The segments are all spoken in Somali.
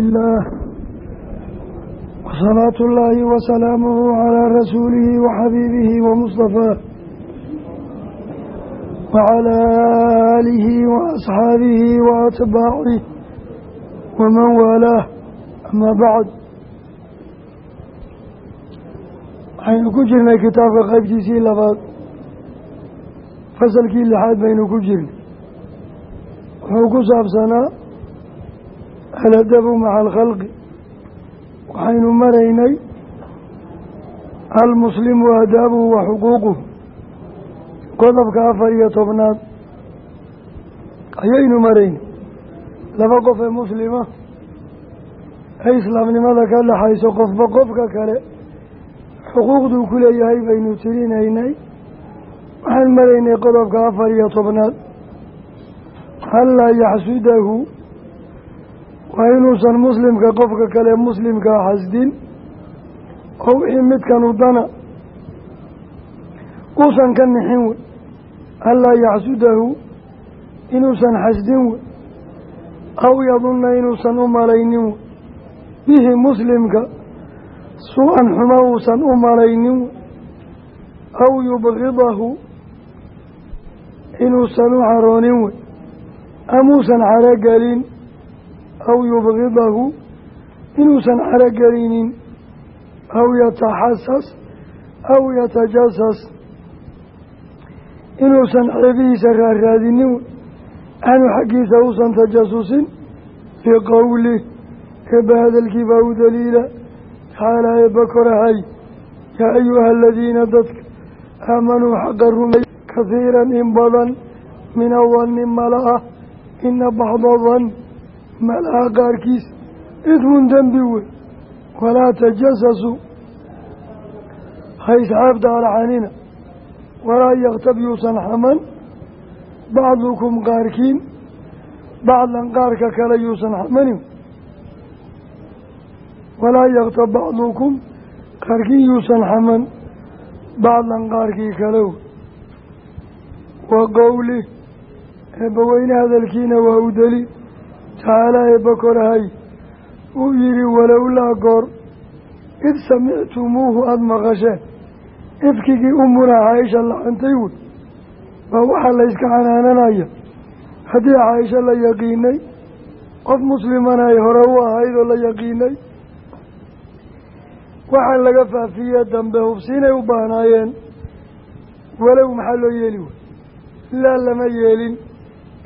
ilah salaatu ullaahi wasalaamuhu calaa rasuulihi waxabiibihi wamustafaah wacalaa aalihi waasxaabihi wa atbaacih waman waalaah amaa bacd waxaynu ku jirnay kitaabka qaybtiisii labaad fasalkii lixaad baynu ku jirnay wuxuu ku saabsanaa aladabu maca alkhalqi waxaynu maraynay almuslimu aadaabuhu wa xuquuquhu. Qodobka afar iyo tobnaad. Ayaynu maraynay. Laba qof ee muslima ee islaamnimada ka dhaxayso qofba qofka kale xuquuqduu ku leeyahay baynu tirinaynay. Waxaan maraynay qodobka afar iyo tobnaad. Hallaa yaxsudahu waa inuusan muslimka qofka kale muslimkaa xasdin oo wixii midkan udana uusan ka nixin wey hallaa yaxsudahu inuusan xasdin wey aw yadunna inuusan u malaynin wey bihi muslimka su'an xuma uusan u malaynin wey aw yubgidahu inuusan u caroonin wey amuusan carogelin aw yubgidahu inuusan carogelinin aw yataxasas aw yatajasas inuusan ceebihiisa raaraadinin aanu xaggiisa uusan tajasusin liqowlih eebba hadalkii baa u daliila tacaala eebba korahay yaa ayuha aladiina dadka aamanuu xaqa rumey kahiiran in badan min adanni mala ah ina baxda dan malaha qaarkiis idmun dembi wey. Walaa tajasasuu ha isxaabta alxanina walaa yaktab yuusan xaman. Bacdukum qaarkiin bacdan qaarka kale yuusan xamanin. Walaa yaktab bacdukum. Qaarkiin yuusan xaman. Bacdan qaarkii kalow wa qowli eebbaweyne hadalkiina waa u tacaalaa eebba korahay uu yihi walowlaa goor id samictumuuhu aada maqasheen ifkigii umuna caaisha lacantay wey baa waxaa la yska canaananaya. Haddii caaisho la yaqiinay qof muslimana ay hore u ahayd oo la yaqiinay waxaa laga faafiye dambe hubsiinay u baahnaayeen walow maxaa loo yeeli wey laa lama yeelin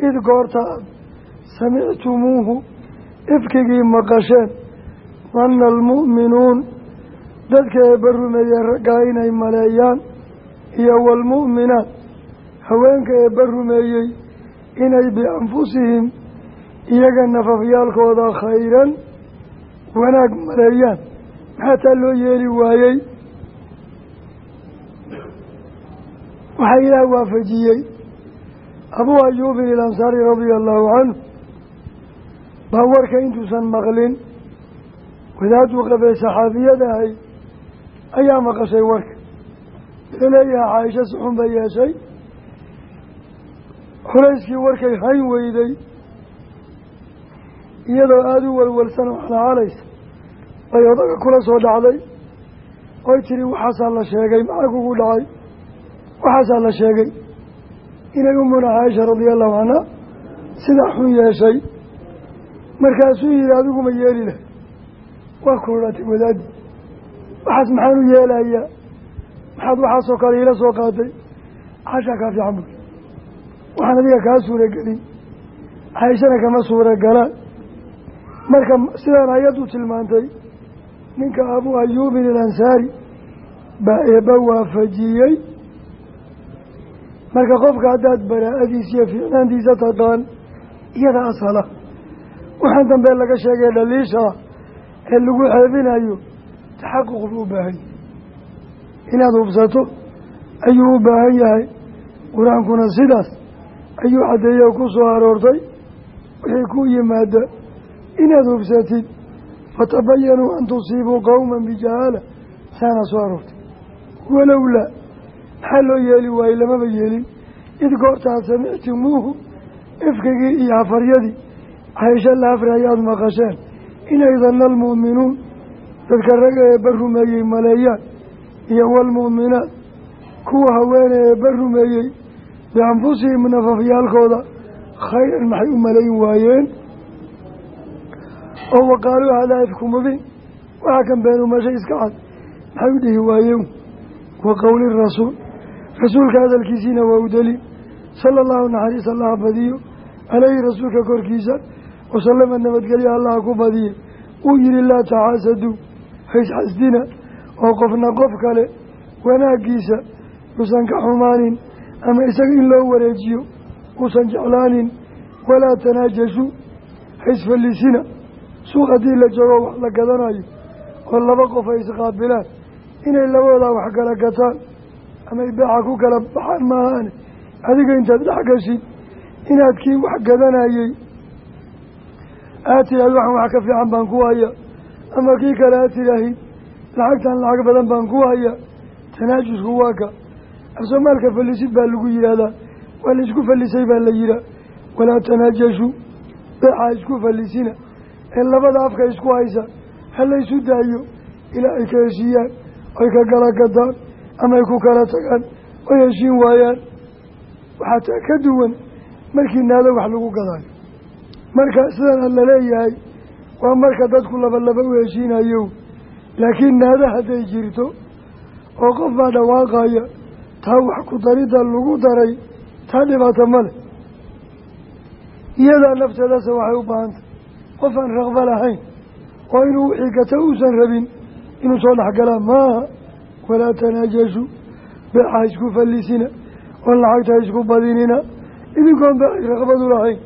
id goorta samictumuuhu ifkigii maqasheen danna almu'minuun dadka eebba rumeeyey raggaa inay maleeyaan iyo waalmu'minaat haweenka eebba rumeeyey inay bianfusihim iyaga nafafyaalkooda khayran wanaag maleeyaan maxaa taa loo yeeli waayey waxaa ilaah waafajiyey abuu ayuubin ilansaari radia allahu canhu baa warka intuusan maqlin. Wadaaduu qabee saxaabiyada ahay ayaa maqashay warka. Wuxuu leeyahay caaisho suxun bay yeeshay. Culayskii warkay hayn weyday. Iyadoo aada u walwalsan oo xalaacalaysa bay odaga kula soo dhacday. Oy tiri waxaasaa la sheegay maxaa kugu dhacay? Waxaasaa la sheegay. Inay umuna caaisha radia allahu canha sidaa xun yeeshay markaasuu yihi adiguma yeeli lahay waa ku odhatay wadaadi waxaas maxaan u yeelayaa? Maxaad waxaasoo kale iila soo qaatay? Caashaa kaa fiican bui waxaan adiga kaa suuragelin caaishana kama suuragalaan marka sidaan ayaddu tilmaantay ninka abuu ayuubin ilansaari baa eebba waafajiyey. Marka qofka haddaad baraa-adiisa iyo fiicnaantiisa taqaan iyada asala waxaan dambe laga sheegay dhaliishaa ee lagu xeebinayo taxaquq buu u baahan yahay inaad hubsato ayuu u baahan yahay. Qur'aankuna sidaas ayuu caddeeye ku soo aroortay. Wixii ku yimaada inaad hubsatid fatabayanuu an tusiibuu qowman bijahaala saana soo aroortay. Walowlaa maxaa loo yeeli waaye lamaba yeelin. Id goortaad samictumuuhu ifkigii iyo hafaryadii caysho la afra ayaad maqasheen inay danna almu'minuun dadka raga eebba rumeeyey maleeyaan iyo waalmu'minaat kuwa haweene eebba rumeeyey bianfusihim nafafyaalkooda. Khayran maxay u malayn waayeen? Oo waqaaluu hadaa ifku mubiin. Waxaa kan beenumashay iska cad. Maxay u dhihi waayeen? Wa qowli rasuul. Rasuulka hadalkiisiina waa u daliil. Sala allahu naxariis allaha badiyo. Caleyhi rasuulka korkiisa wasalama nabadgelya allaha ku badiye uu yihi laa taxaasaduu haysxasdina oo qofna qof kale wanaaggiisa uusan ka xumaanin ama isaga in loo wareejiyo uusan jeclaanin walaa tanaajashuu haysfallisina suuq haddii la joogo wax la gadanayo oo laba qof ay isqaabilaan inay labadoodaa wax kala gataan ama ay beeca ku kala baxaan maahaane adiga intaad dhex inaad kii wax gadanayey aad tidhaahid waxaan wax ka fiican baan ku haya ama kii kale aad tidhaahid lacagtan lacag badan baan ku haya tanaajusku waa ka. Afsoomaalka fallisid baa lagu yidhaahdaa waa la isku fallisay baa la yihaa walaa tanaajashu beexa isku fallisina. Ee labada afka isku haysa ha laysu daayo. Ilaa ay ka heshiiyaan oy ka kala gadaan ama ay ku kala tagaan oy heshiin waayaan. Waxaa ka duwan markii naado wax lagu gadaayo marka sidan ad la leeyahay waa marka dadku labalaba u heshiinayo laakiin naado hadday jirto oo qof baa dhawaaqaya taa wax ku daridda lagu daray taa dhibaato male iyadaa nafteedase waxay u baahantay qof aan raqba lahayn oo inuu wixii gata uusan rabin inuu soo dhexgalaa maaha walaa tanaajashu beexa ha isku fallisina oo lacagta ha isku badinina idinkoon beexay raqbadu lahayn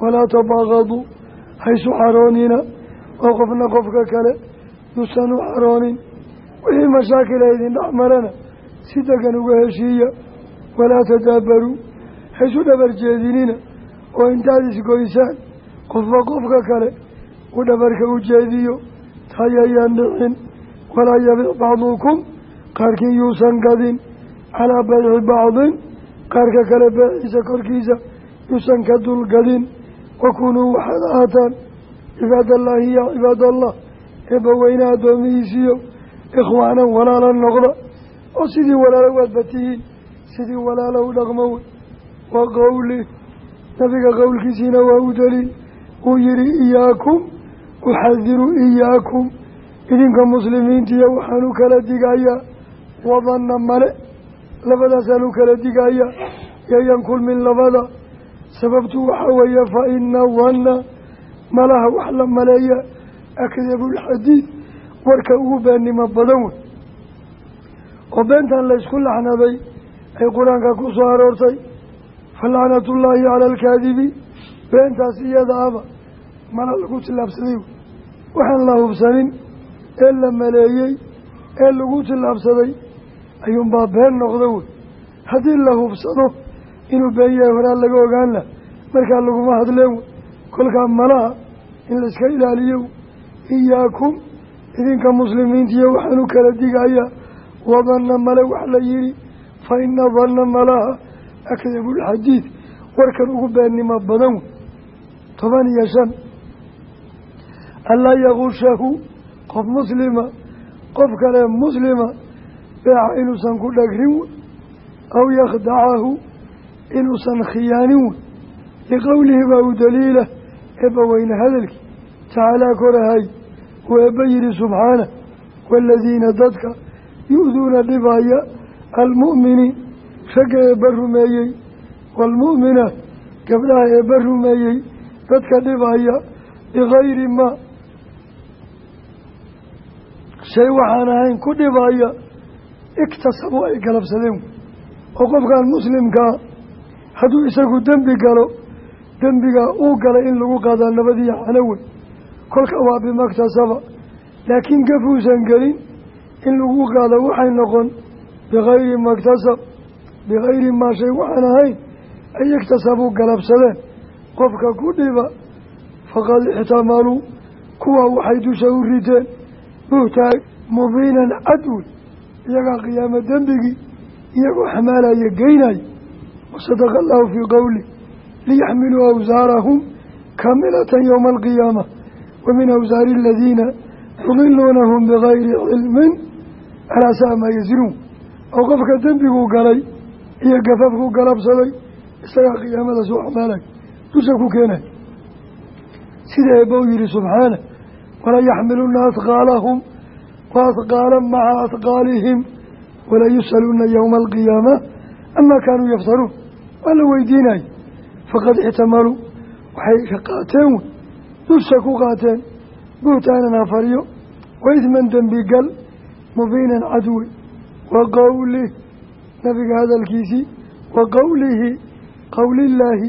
walaa tabaaqaduu ha isu xaroonina oo qofna qofka kale yuusan u xaroonin wixii mashaakila idin dhex marana si degan uga heshiiya walaa tadaabaruu ha isu dhabar jeedinina oo intaad isgoysaan qofba qofka kale uu dhabarka u jeediyo taayayaan dhicin walaa yabic bacdukum qaarkii yuusan gadin calaa bayci bacdin qaarka kale beeciisa korkiisa yuusan ka dulgadin wakunuu waxaad ahaataan cibaadallaahi yaa cibaadallah eebbaweyne addoomihiisiyo ikhwaanan walaala noqda oo sidii walaalo waadba tihiin sidii walaalo u dhaqmo wey wa qowli nabiga qowlkiisiina waa u daliil uu yihi iyaakum uxadiru iyaakum idinka muslimiintiiyo waxaan u kala digayaa wadanna male labadaasaan u kala digayaa yayan kulmin labada sababtu waxaa weeye fa ina danna malaha wax la maleeya akdabulxadiid warka ugu beennimo badan wey. Oo beentan laysku laxnaday ay qur'aanka ku soo aroortay fa lacnatullaahi cala alkaadibi beentaas iyada aba mala lagu tillaabsaday waxaan la hubsanin ee la maleeyey ee lagu tillaabsaday ayuunbaa been noqda wey. Haddii la hubsado inuu been yahay horaa laga ogaan lah markaa laguma hadleen kolkaa malaha in layska ilaaliyo iyaakum idinka muslimiintiiyo waxaan u kala digayaa wadanna male wax la yihi fa ina danna malaha akdabulxadiid warkan ugu beennimo badan wey toban iyo shan. Anlaa yagushahu qof muslima qof kale muslima beeca inuusan ku dhagrin aw yakhdacahu inuusan khiyaanin wey liqowlihi baa u daliila eebba weyne hadalkii. Tacaalaa korahay uu eebba yihi subxaana waaladiina dadka yu-duuna dhibaya almu'miniin. Ragga eebba rumeeyey waalmu'minaat gabdhaha eebba rumeeyey dadka dhibaya bikayri maa. Shay waxaan ahayn ku dhibaya iktasabu ay galabsadeen. Oo qofkan muslimkaa hadduu isagu dembi galo dembigaa uu galay in lagu qaadaa nabadiyo xanawey kolka waa bimaktasaba laakiin gafuusan gelin in lagu qaado waxay noqon bikayri maktasab bikayri maa shay waxaan ahayn ay iktasabuu galabsadeen. Qofka ku dhiba faqad ixtamaluu kuwa waxay dusha u riteen buhtaag mubiinan cadwey iyagaa qiyaamo dembigii iyagoo xamaalaya geynaya wasadaqa allahu fii qowli liyaxmiluu awsaarahum kaamilatan yowma alqiyaama wa min awsaari aladiina yudiluunahum bigayri cilmin alaa saa maa yasiruun oo qofka dembiguu galay iyo gafafku galabsaday isagaa qiyaamada soo xamaalay dusha ku keenay. Sida eebba u yihi subxaana wala yaxmiluna ahqaalahum wa ahqaala maca ahqaalihim wala yus'aluuna yowma alqiyaama amaa kaanuu yaftaruun waa la weydiinaya faqad ixtamaluu waxay qaateen wey dusha ku qaateen buhtaanan hafaryo wa idman dembigal mubiinan cadwi wa qowlih nabiga hadalkiisii wa qowlihi qowlillaahi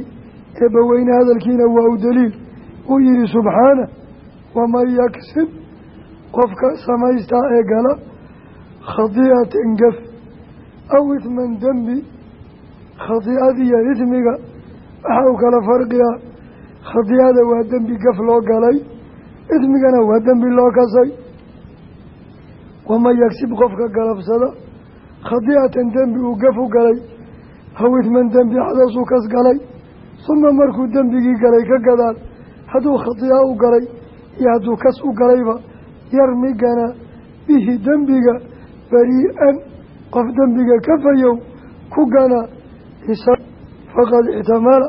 eebbaweyne hadalkiina waa u daliil uu yihi subxaana waman yaksib qofka samaystaa ee gala khadiicatan gaf aw idman dembi khadiicadiiyo ismiga waxa uu kala farqiyaa khadiicada waa dembi gaf loo galay ismigana waa dembi loo kasay waman yagsib qofka galabsada khadiicatan dembi uu gaf u galay aw idman dembi xadaasuu kas galay suma markuu dembigii galay ka gadaal hadduu khadiica u galay iyo hadduu kas u galayba yarmigana bihi dembiga bari-an qof dembiga ka fayow ku gana faqad ixtamala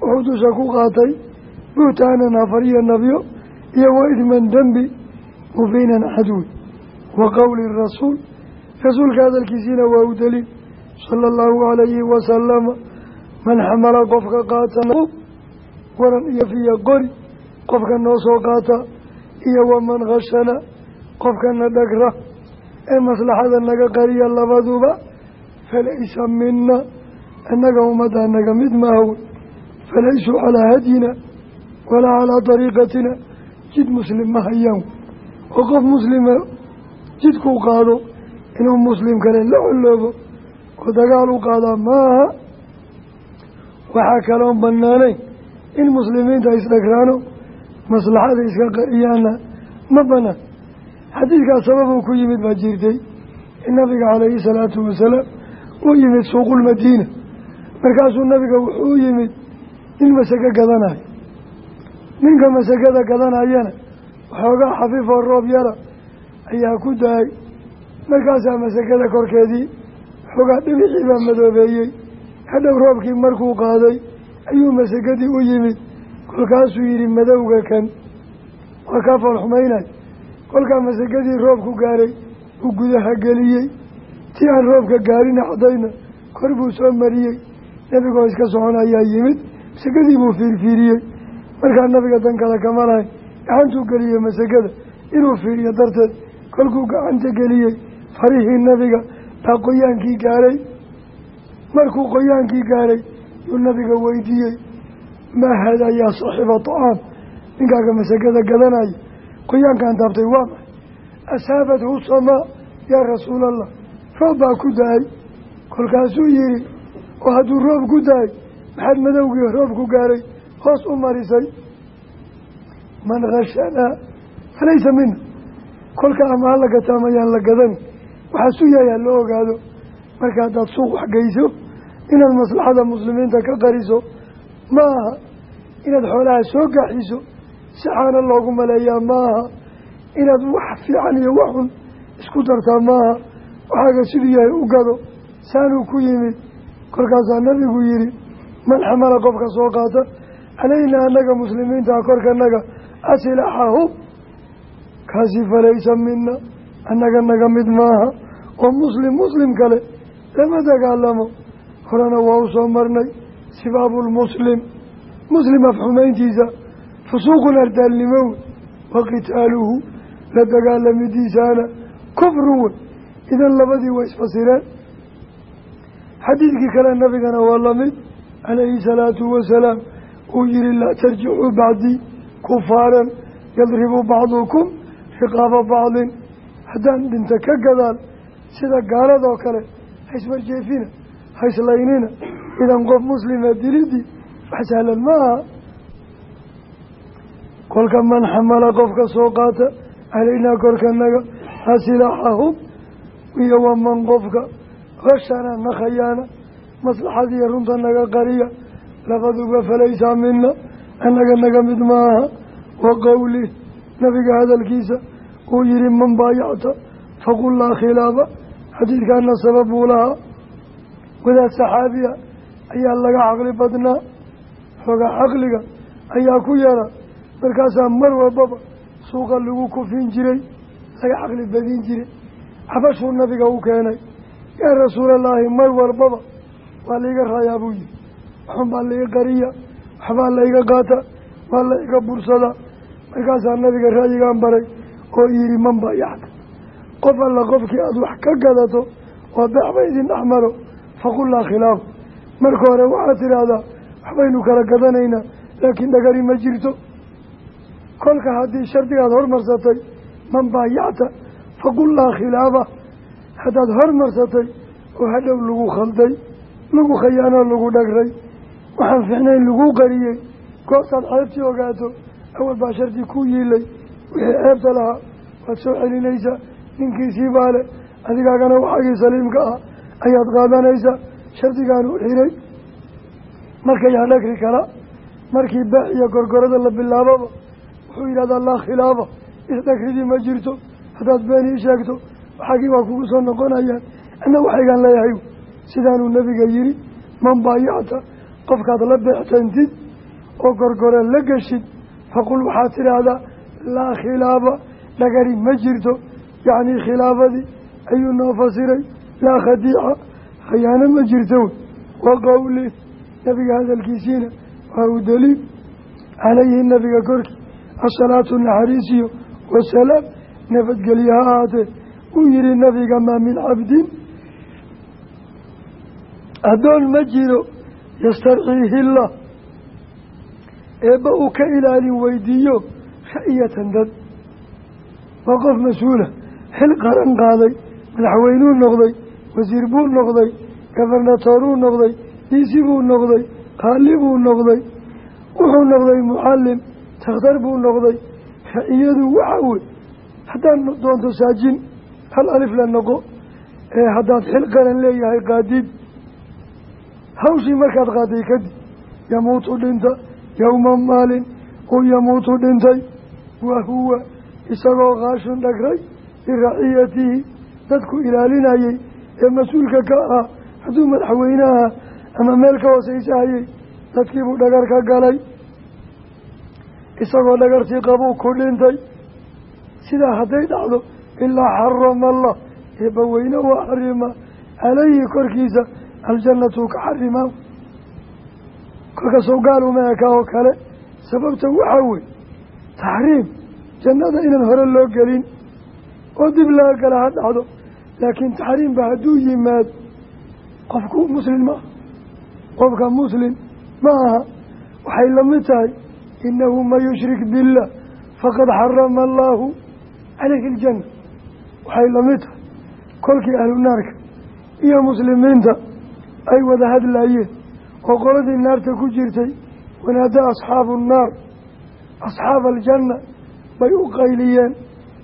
wuxuu dusha ku qaatay buhtaanan afariyo nabyo iyo wa idman dembi mubiinan cadwi wa qowli rasuul rasuulka hadalkiisiina waa u daliil. Sala allahu calayhi wasalama man xamala qofka qaata waran iyo fiya qori qofka noo soo qaata iyo waman khashana qofkana dhagra. Ee maslaxada naga qariya labaduba falaysa mina innaga ummaddaa naga mid maahaw falaysuu calaa hadyina walaa calaa dariiqatina jid muslim ma hayaan oo qof muslima jidkuu qaado inuu muslim kale la coloobo oo dagaal u qaadaa maaha waxaa kaloon banaanayn in muslimiinta isdhagraano maslaxada iska qariyaana ma banaan xadiidkaas sababuu ku yimid baa jirtay in nabiga calayhi salaatu wasalaam uu yimid suuqulmadiina markaasuu nabiga wuxuu u yimid nin masako gadanayo. Ninka masakada gadanayana waxoogaa xafiifoo roob yara ayaa ku da'ay. Markaasaa masakada korkeedii waxoogaa dhibicii baa madoobeeyey. Hadhow roobkii markuu qaaday ayuu masakadii u yimid. Kolkaasuu yidhi madowga kan waa kaa foolxumaynay. Kolkaa masakadii roobku gaaray uu gudaha geliyey. Tii aan roobka gaarin axdayna kor buu soo mariyey nebigoo iska socon ayaa yimid masakadii buu fiirfiiriyey. Markaa nabiga dan kale kama lahay gacantuu geliyey masakada inuu fiiriyo darteed kolkuu gacanta geliyey farihii nabiga baa qoyaankii gaaray. Markuu qoyaankii gaaray yuu nabiga weydiiyey maa haadaa yaa saaxiiba tacaam ninkaaga masakada gadanaya qoyaankaan taabtay waa maxay? Asaabathu samaa yaa rasuulallah. Roob baa ku da'ay. Kolkaasuu yihi oo hadduu roob ku da'ay maxaad madowgii roob ku gaaray hoos u marisay. Man khashanaa falaysa mina kolka ama hala gataamayaan la gadani waxaa su yahay ha loo ogaado. Marka haddaad suuq waxgeyso inaad maslaxada muslimiinta ka qariso ma aha inaad xoolaha soo gaxiso si xaana loogu maleeyaa maaha. Inaad wax fiican iyo wax xun isku dartaa maaha. Waxaaga siduu yahay u gado saanuu ku yimid kolkaasaa nabigu yihi man xamala qofka soo qaata calaynaa annaga muslimiintaa korkanaga asilaxahu kaasi falaysa mina annaga naga mid maaha oo muslim muslim kale lama dagaalamo. Horena waa u soo marnay sibaabu lmuslim muslim afxumayntiisa fusuuqun ardaalnimo wey wa qitaaluhu la dagaalamidiisaana kufrun wey idan labadii way isfasireen xadiidkii kale nabigana waa la mid calayhi salaatu wasalaam uu yihi laa tarjicuu bacdii kufaaran yadribu bacdukum riqaaba bacdin. Haddaan dhinta ka gadaal sida gaaladoo kale haiswarjeefina haislaynina idan qof muslima dilidii wax sahlan ma aha. Kolka man xamala qofka soo qaata calaynaa korkanaga asilaaxahum iyo waman qofka khashana na khayaana maslaxadiiyo runta naga qariya. Labaduba falaysaa mina annaga naga mid maaha. Wa qowlih nabiga hadalkiisa uu yihi man baayacta faqul laa khilaafa xadiidkaana sabab buu lahaa. Wadaad saxaabiya ayaa laga caqli badnaa. Xoogaa caqliga ayaa ku yara. Markaasaa mar walbaba suuqa lagu kufin jiray laga caqli badin jiray. Xabashuu nabiga u keenay yaa rasuulallaahi mar walbaba waa laiga raayaa buu yihi waxun baa laiga qariya waxbaa laiga qaata waa laiga bursadaa. Markaasaa nabiga ra'yigaan baray oo yihi man baayacta qof alla qofkii aada wax ka gadato waa beexba idin dhexmaro faqul laa khilaaf. Marka hore waxaad tidhaahdaa waxbaynu kala gadanaynaa laakiin dhagari ma jirto. Kolka haddii shardigaad hormarsatay man baayacta faqul laa khilaafa haddaad hormarsatay oo hadhow lagu khalday lagu khayaanoo lagu dhagray waxaan fiicnayn lagu qariyey goortaad ceebtii ogaato awal baa shardi ku yiilay wixii ceebta lahaa waad soo celinaysaa ninkiisii baa le adigaagana waxagii saliimka ah ayaad qaadanaysaa shardigaanu xiray. Markayaa dhagri kala markii baax iyo gorgorada la bilaababa wuxuu yidhahdaa laa khilaafa isdhagridii ma jirto haddaad beeni sheegto waxaagii waa kugu soo noqonayaan anna waxaygaan leeyahay. Sidaanuu nabiga yihi man baayacta qofkaad la beextantid oo gorgore la geshid faqul waxaad tidhaahdaa laa khilaafa dhagari ma jirto yacnii khilaafadii ayuu noo fasiray laa khadiica khayaano ma jirto wa qowli nabiga hadalkiisiina waa u daliil calayhi nabiga korkii asalaatu naxariisiyo wasalaam nabadgelye ha ahaatee uu yihi nabiga maa min cabdin. Addoon ma jiro yastarciihi llah eebba uu ka ilaalin weydiiyo ra'iyatan dad. Waa qof mas'uula xil qaran qaaday madaxweynuu noqday wasiir buu noqday gobernatooruu noqday diisi buu noqday qaali buu noqday wuxuu noqday mucallim takhtar buu noqday ra'iyadu waxa wey haddaad doonto saajin hal alif la noqo ee haddaad xil qaran leeyahay qaadid hawshii markaad qaaday kadib yamuutu dhinta yowma maalin uu yamuutu dhintay wa huwa isagoo kaashun dhagray biraciyatihi dadku ilaalinayay ee mas'uulka ka ah hadduu madaxweynaha ama meel ka hooseysahayay dadkiibuu dhagar ka galay. Isagoo dhagartii qabuu ku dhintay. Sidaa hadday dhacdo ilaa xarama allah eebbaweyne waa xarima calayhi korkiisa aljannatu ka xarimaa kolkasoo gaal uma eka oo kale sababta waxaa wey taxriim jannada inaan hore loo gelin oo dib laga gala ha dhacdo laakiin taxriimba hadduu yimaad qofku muslim ma qofka muslim ma aha waxay la mid tahay inahu man yushrik billah faqad xarama allaahu calayhi aljanna waxay la mid tahay kolkii ahlu naarka iyo muslimiinta ay wada hadlaayeen oo qoladii naarta ku jirtay wanaada asxaabu nnaar asxaaba aljanna bay u qayliyeen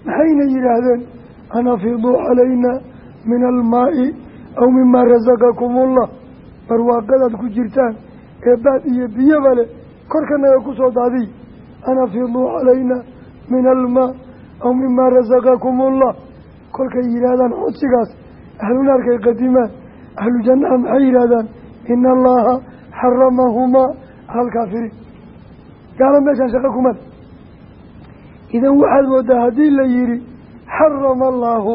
maxayna yidhaahdeen anafiduu calayna min almaa'i aw mimaa rasaqakum ullah barwaaqadaad ku jirtaan ee baad iyo biyaba leh korkanaga ku soo daadiy anafiduu calayna min almaa aw mimaa rasaqakum ullah kolkay yidhaahdaan codsigaas ahlu naarkay qadimaan ahlu jannaha maxay yidhaahdaan ina allaha xaramahumaa alalkaafiriin gaala meeshaan shaqo kumal idan waxaad moodaa haddii la yidhi xarama allaahu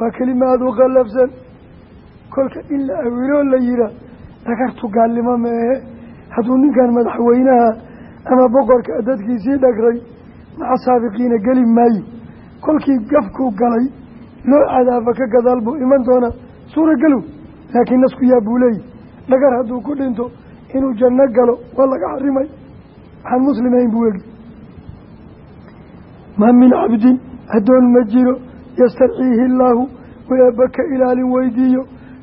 waa kelimaad u qallafsan. Kolka in la awiloo la yihaa dhagartu gaalnimo maehe hadduu ninkan madaxweynaha ama boqorka dadkiisii dhagray maca saabiqiina geli maayo kolkii gafkuu galay loo cadaaba ka gadaal buu iman doonaa. Suuragalow laakiin nasku yaa buu leeyahy dhagar hadduu ku dhinto inuu janno galo waa laga xarimay. Waxaan muslimayn buu egi maa min cabdin addoon ma jiro. Yastarciihi illaahu weeba ka ilaalin weydiiyo.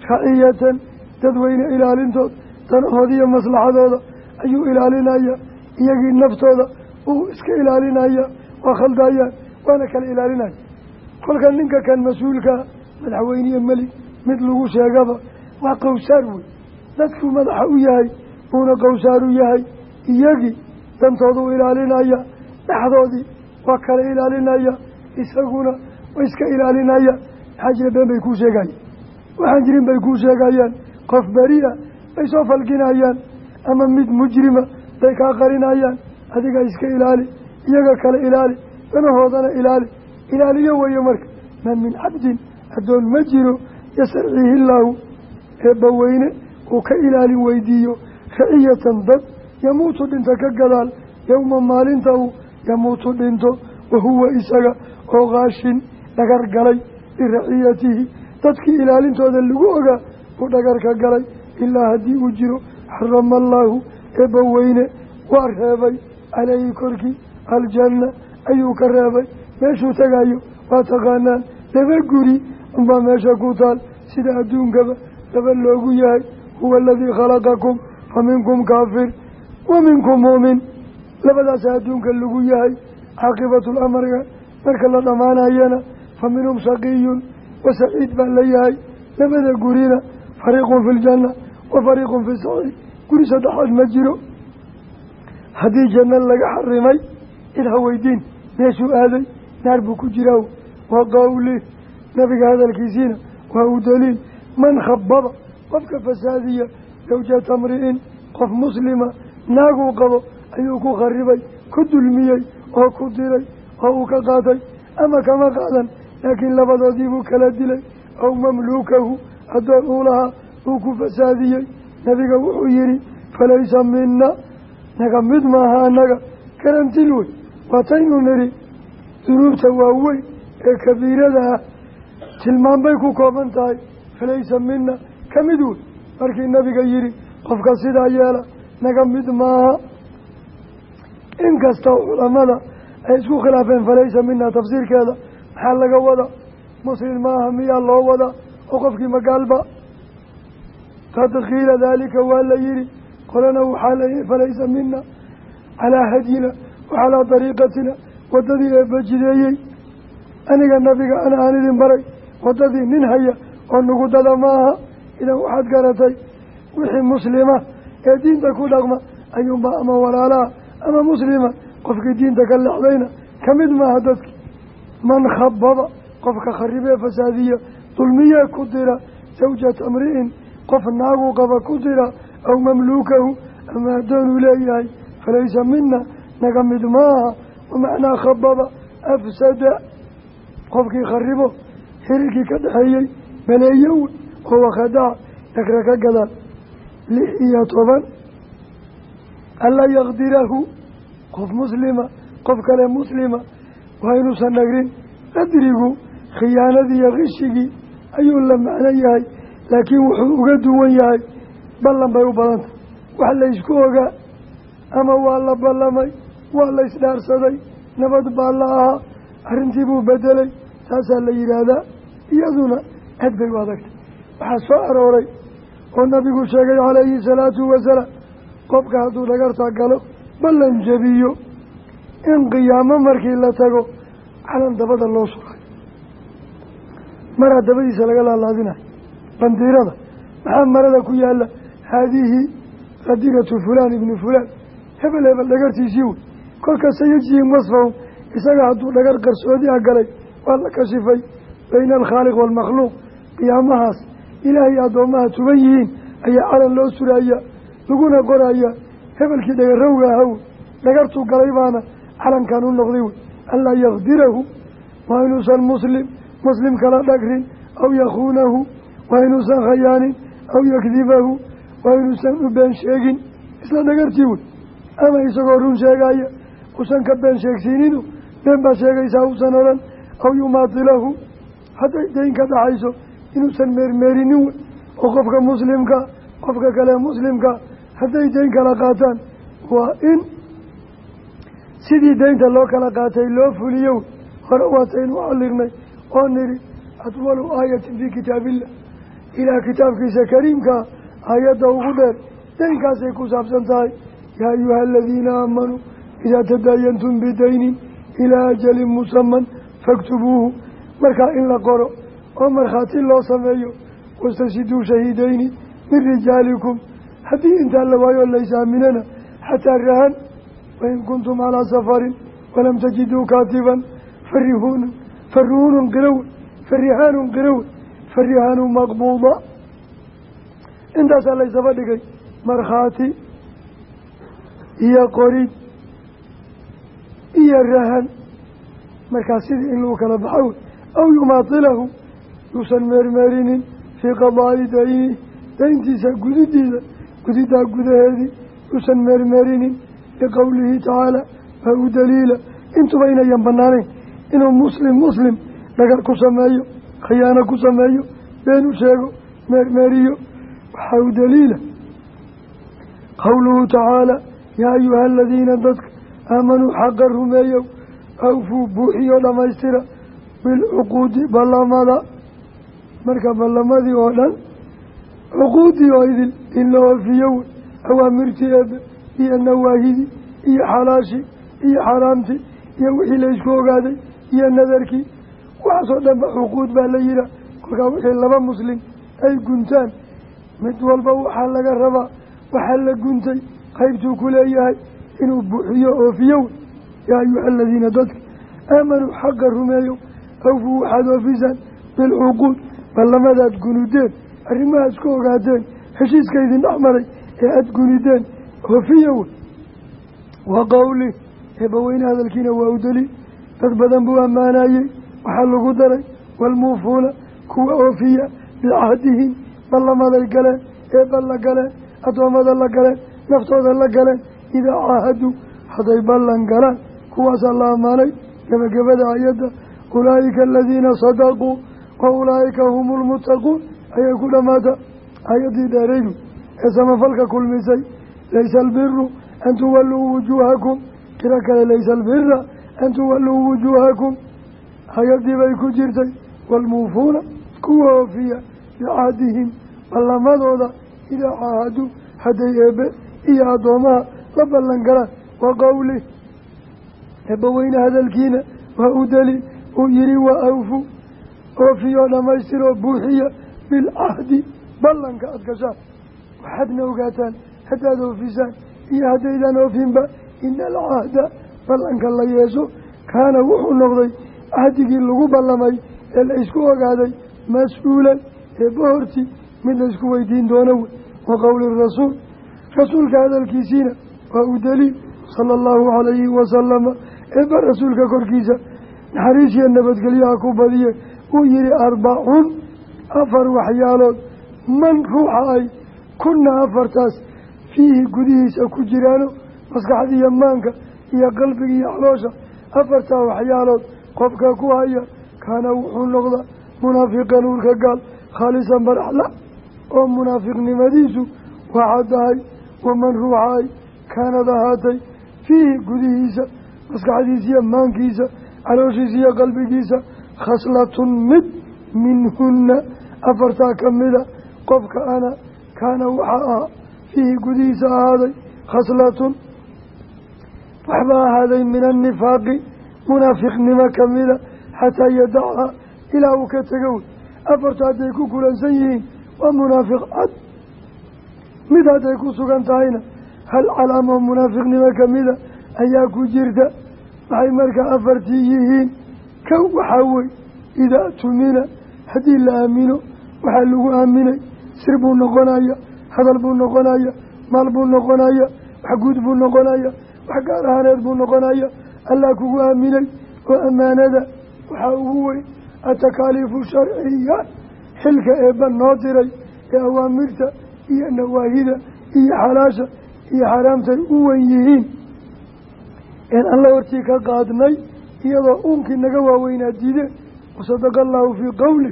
Raciyatan dadweyne ilaalintood. Danahoodiiyo maslaxadooda ayuu ilaalinaya. Iyagii naftooda uu iska ilaalinaya. Waa khaldayaan waana kala ilaalinaya kolka ninka kan mas'uulkaa madaxweyniye meli mid lagu sheegaba waa qowsaar wey dadkuu madaxa u yahay buuna qowsaar u yahay iyagii dantooduu ilaalinaya dhexdoodii waa kala ilaalinaya isaguna iska ilaalinaya. Maxaa jira been bay kuu sheegayeen. Waxaan jirin bay kuu sheegayaan qof beriya bay soo falginayaan ama mid mujrima bay kaa qarinayaan adiga iska ilaali iyaga kale ilaali danahoodana ilaali ilaaliyo weeye marka. Ma min cabdin addoon ma jiro yastarciihi illaahu eebbaweyne uu ka ilaalin weydiiyo raciyatan dad yamuutu dhinta ka gadaal yowma maalinta uu yamuutu dhinto wahuwa isaga oo kaashin dhagar galay biraciyatihi dadkii ilaalintooda lagu ogaa uu dhagar ka galay ilaa haddii uu jiro xarama allaahu eebbaweyne waa reebay caleyhi korkii aljanna ayuu ka reebay meeshuu tagayo waa taqaanaan. Laba guri unbaa meesha ku taal. Sida adduunkaba laba loogu yahay. Huwa aladii khalaqakum fa minkum kaafir wa minkum muumin. Labadaasa adduunka lagu yahay caaqibatlamriga marka la dhammaanayana fa minhum shaqiyun wa saciid baa la yahay. Labada gurina fariiqun fi ljanna wa fariiqun fi saciid. Guri saddexaad ma jiro. Haddii janno laga xarimay cid ha weydiin meeshuu aaday naar buu ku jiraa. Wa qawlih nabiga hadalkiisiina waa u daliil. Man khabada qofka fasaadiya zawjata mri'in qof muslima naaguu qabo ayuu ku kharibay ku dulmiyey oo ku diray oo uu ka qaatay. Ama kama qaadan laakiin labadoodiibuu kala dilay. Aw mamluukahu addoon uu lahaa uu ku fasaadiyey. Nabiga wuxuu yihi falaysa mina naga mid maaha annaga karantil wey waataynu nidhi dunuubta waaweyn ee kabiirada ah tilmaan bay ku kooban tahay. Falaysa mina ka mid wey markii nabiga yihi qofka sidaa yeela naga mid maaha. Inkastoo culamada ay isku khilaafeen falaysa mina tafsiirkeeda maxaa laga wada muslim maaha miyaa loo wada oo qofkii magaalba qad qiila daalika waa la yihi qolana waxaa layihi falaysa mina calaa hadyina wa calaa dariiqatina waddadii eebbajideeyey aniga nabiga ana aan idin baray waddadii nin haya oo nugu dada maaha idan waxaad garatay. Wixii muslima ee diinta ku dhaqma ayuunba ama walaalaha ama muslima qofkii diinta ka lexdayna ka mid maaha dadki. Man khabada qofka kharibee fasaadiya dulmiyee ku dira sawjata mri'in qof naagu qaba ku dira aw mamluukahu ama addoonuu leeyahay falaysa mina naga mid maaha wamacnaa khabada afsada qofkii kharibo xiriirkii ka dhexeeyey maleeyo wey oo wakhadaca dhagra ka gadaan lix iyo toban anlaa yakdirahu qof muslima qof kale muslima waa inuusan dhagrin qadrigu khiyaanadii iyo khishigii ayuu la macno yahay laakiin wuxuu uga duwan yahay ballan bay u badantah wax laysku ogaa ama waa la ballamay waa la isdhaarsaday nabad baa la ahaa arrintii buu bedelay saasaa la yidhaahdaa iyaduna aad bay u adagtay waxaa soo arooray oo nabigu sheegay calayhi salaatu wasalaam qofka hadduu dhagarta galo ballan jebiyo in qiyaamo markii la tago calan dabada loo surayo maraa dabadiisa laga laalaadinayo bandiirada. Maxaa marada ku yaalla haadihi qadiratu fulaan ibni fulaan. Hebel hebel dhagartiisii wey kolkaasa yejihim wasfahum isaga hadduu dhagar qarsoodi a galay waa la kashifay bayna alkhaaliq waalmakhluuq qiyaamahaas ilaahay addoommaha tuban yihiin ayaa calan loo suraya laguna qoraya hebelkii dhagarowga ahaw dhagartuu galay baana calankan u noqday wey. Anlaa yakdirahu waa inuusan muslim muslim kala dhagrin aw yakhuunahu waa inuusan khayaanin aw yakdibahu waa inuusan u been sheegin. Isla dhagartii wey ama isagoo run sheegaya usan ka been sheegsiininu been baad sheegaysaa uusan odhan aw yumaatilahu. Hadday dayn ka dhaxayso inuusan meermeerinin wey oo qofka muslimka qofka kale muslimka hadday dayn kala qaataan waa in sidii daynta loo kala qaatay loo fuliyo hore waataynu xalirnay oo nidhi atwalu aayatin fii kitaabillah. Ilaah kitaabkiisa kariimkaa aayadda ugu dheer daynkaasay ku saabsan tahay yaa ayuha aladiina aamanuu idaa tadaayantum bidaynin ilaa ajalin musaman faktubuuhu markaa in la qoro oo markhaati loo sameeyo wastashiduu shahiidayni min rijaalikum haddii intaa la waayo laysaaminana xataa rahan wain kuntum calaa safarin walam tajiduu kaatiban farihuunun faruhunun qirawe farihaanun qirawe farihaanun maqbuuda intaasaa laysaba dhigay markhaati iyo qorid iyo rahan markaa sidii in lagu kala baxo wey aw yumaatilahu yuusan meermeerinin fii qadaa'i dayni dayntiisa gudidiisa gudidaa gudaheedii yuusan meermeerinin liqowlihi tacaala waa u daliila. Intuba inayan banaanayn inuu muslim muslim dhagar ku sameeyo khiyaano ku sameeyo been u sheego meermeeriyo waxaa u daliila. Qowluhu tacaala yaa ayuha aladiina dadka aamanuu xaqa rumeeyow awfuu buuxiyo dhammaystira bilcuquudi ballamada. Marka ballamadii oo dhan cuquuddii oo idil in la oofiyo wey awaamirtii eebe iyo nawaahidii iyo xalaashii iyo xaraamtii iyo wixii la isku ogaaday iyo nadarkii. Waxaasoo dhanba cuquud baa la yihaa kolkaa wixii laba muslim ay guntaan mid walba waxaa laga rabaa waxaa la guntay qaybtuu ku leeyahay inuu buuxiyo oofiyo wey yaa ayuha aladiina dadka aamanuu xaqa rumeeyo awfuu waxaad oofisaan bilcuquud ballamadaad gunudeen arrimaha isku ogaateen heshiiska idin dhex maray ee aada gunideen oofiya wey wa qowli eebbaweyne hadalkiina waa u daliil dad badan buu ammaanayey waxaa lagu daray waalmuufuuna kuwa oofiya bicahdihim ballamaday galeen ee balla galeen addoommada la galeen naftooda la galeen idaa caahaduu hadday ballan galaan kuwaasaa la ammaanay gebagabada ayadda ulaa'ika aladiina sadaquu wa ulaa'ika hum lmuttaquun ayay ku dhammaata ayaddii dheeraydu ee samafalka kulmisay. Laysa albiru an tuwalluu wujuuhakum kiro kale laysa albira an tuwalluu wujuuhakum ayaddii bay ku jirtay. Waalmuufuuna kuwa oofiya bicahdihim ballamadooda idaa caahaduu hadday eebbe iyo addoomaha la ballan galaan wa qowlih eebbaweyne hadalkiina waa u daliil uu yihi wa awfu oofiyoo dhammaystiroo buuxiya bilcahdi ballanka aada gashaan waxaadna ogaataan haddaad oofisaan iyo haddaydaan oofinba ina alcahda ballanka la yeesho kaana wuxuu noqday cahdigii lagu ballamay ee la isku ogaaday mas'uulan. Eebba horti mid la weydiin doono wey wa qowli rasuul. Rasuulka hadalkiisiina waa u daliil sala allahu calayhi wasalama eebba rasuulka korkiisa naxariisiyo nabadgelyaha ku badiye uu yihi arbacun afar waxyaalood man ruuxa ay kunna afartaas fiihi gudihiisa ku jiraano maskaxda iyo maanka iyo qalbiga iyo caloosha afartaa waxyaalood qofka ku haya kaana wuxuu noqdaa munaafiqan uurka gaal khaalisan baraxla oo munaafiqnimadiisu waa caddahay waman ruuxa ay kaanad ahaatay fiihi gudihiisa maskaxdiisa iyo maankiisa calooshiisa iyo qalbigiisa khaslatun mid minhunna afartaa ka mida qofka ana kaana waxaa ah fiihi gudihiisa ahaaday khaslatun waxba ahaaday min annifaaqi munaafiqnimo kamida xataa yadacha ilaa uu ka tego wey afarta hadday ku kulansan yihiin waa munaafiq mid hadday ku sugan tahayna hal calaamo munaafiqnimo kamida ayaa ku jirta waxay markaa afartii yihiin kow waxaa wey idaa tumina haddii la aamino waxaa lagu aaminay sir buu noqonaya hadal buu noqonaya maal buu noqonaya wax guud buu noqonaya wax gaar ahaaneed buu noqonaya allah kugu aaminay oo ammaanada waxaa ugu weyn atakaaliifu sharciya xilka eebba noo diray ee awaamirta iyo nawaahida iyo xalaasha iyo xaraamtay u wen yihiin een alla hortii ka qaadnay iyadoo uunkii naga waaweynaa diideen wasadaqa allahu fii qowli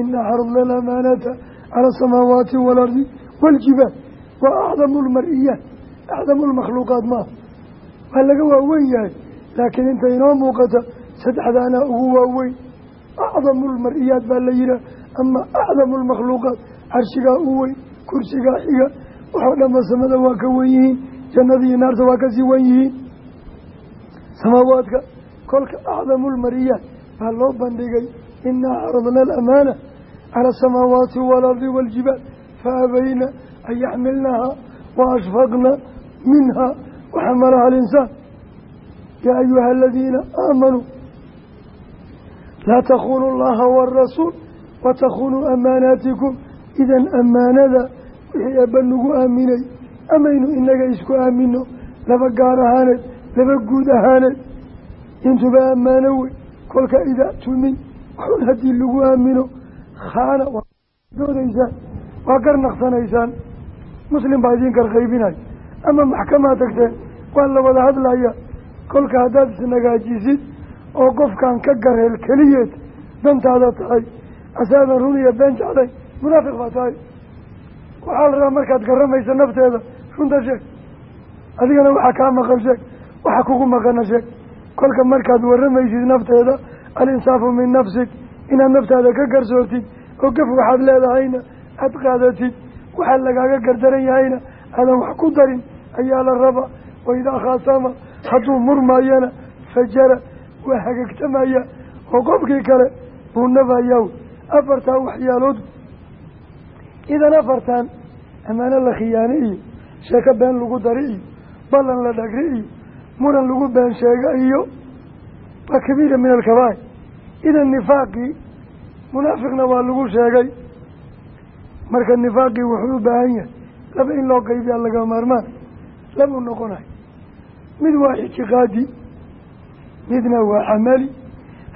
ina xarudna alamaanata cala asamaawaati waalardi waaljibaal waa acdamu lmar-iyaat acdamu lmakhluuqaat maaha waa laga waaweyn yahay laakiin inta inoo muuqata saddexdaana ugu waaweyn acdamu lmar-iyaat baa la yihaah ama acdamu lmakhluuqaat carshigaa u weyn kursigaa xiga waxoo dhanba samada waa ka wen yihiin jannada iyo naarta waa ka sii wen yihiin. Samaawaadka kolka acdamu lmariyaat baa loo bandhigay inaa caradna alamaana cala asamaawaati waalardi waaljibaal faabayna an yaxmilnaha wa ashfaqna minha waxamalaha alinsaan. Yaa ayuha aladiina aamanuu laa takunuu allaha waarasuul watakunuu amaanaatikum idan ammaanada wixii eebba nagu aaminay amaynu inaga isku aamino laba gaar ahaaneed laba guud ahaaneed. Intuba ammaano wey kolka idaa tumin xun haddii lagu aamino khaana doodaysaan waa gar naqsanaysaan. Muslim baa idin garqaybinayo ama maxkamaa tagteen waa la wada hadlaya kolka haddaad isnagaajisid oo qofkan ka garheel keliyeed dantaada tahay asaadan run iyo been jeclay munaafiq baa tahay waxaa la rabaa markaad garamaysa nafteeda runta sheeg. Adigana waxaa kaa maqan sheeg waxa kugu maqana sheeg. Kolka markaad waramaysid nafteeda alinsaafu min nafsig inaad naftaada ka garsoortid oo gaf waxaad leedahayna aada qaadatid waxaa lagaaga gardaran yahayna aadan wax ku darin ayaa la rabaa waidaa khaasama hadduu murmaayana fajara waa hagagtamaya oo qofkii kale buu nabayaa afartaa waxyaalood idan afartan ammaano la khiyaani iyo sheeko been lagu dari iyo ballan la dhagri iyo muran lagu been sheega iyo waa kabiira min alkabaa'ir. Idan nifaaqii munaafiqna waa lagu sheegay. Marka nifaaqii wuxuu u baahan yahay laba in loo qaybiyaa laga maarmaan labuu noqonayo mid waa ictiqaadi midna waa camali.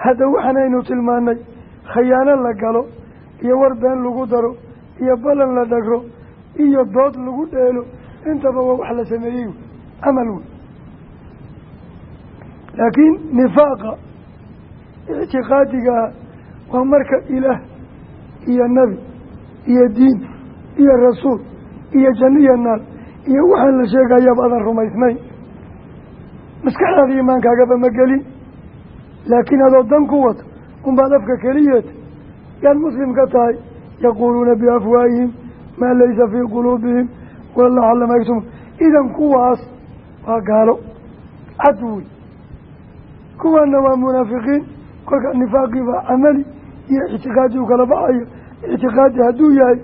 Hadda waxaanaynu tilmaanay khayaano la galo iyo war been lagu daro iyo ballan la dhagro iyo dood lagu dheelo intaba waa wax la sameeyey camal wey laakiin nifaaqa ictiqaadigaa waa marka ilaah iyo nebi iyo diin iyo rasuul iyo janno iyo naar iyo waxaan la sheegayaaba adan rumaysnayn maskaxdaada iimaankaagaba ma gelin laakiin adoo dan ku wato unbaad afka keliyeeta yaad muslim ka tahay yaquuluuna biafwaahihim maa laysa fii quluubihim wallahu aclam aktuma idan kuwaas waa gaalo cad wey kuwaana waa munaafiqiin kolka nifaaqii baa camali iyo ictiqaadi u kala baxayo ictiqaadi hadduu yahay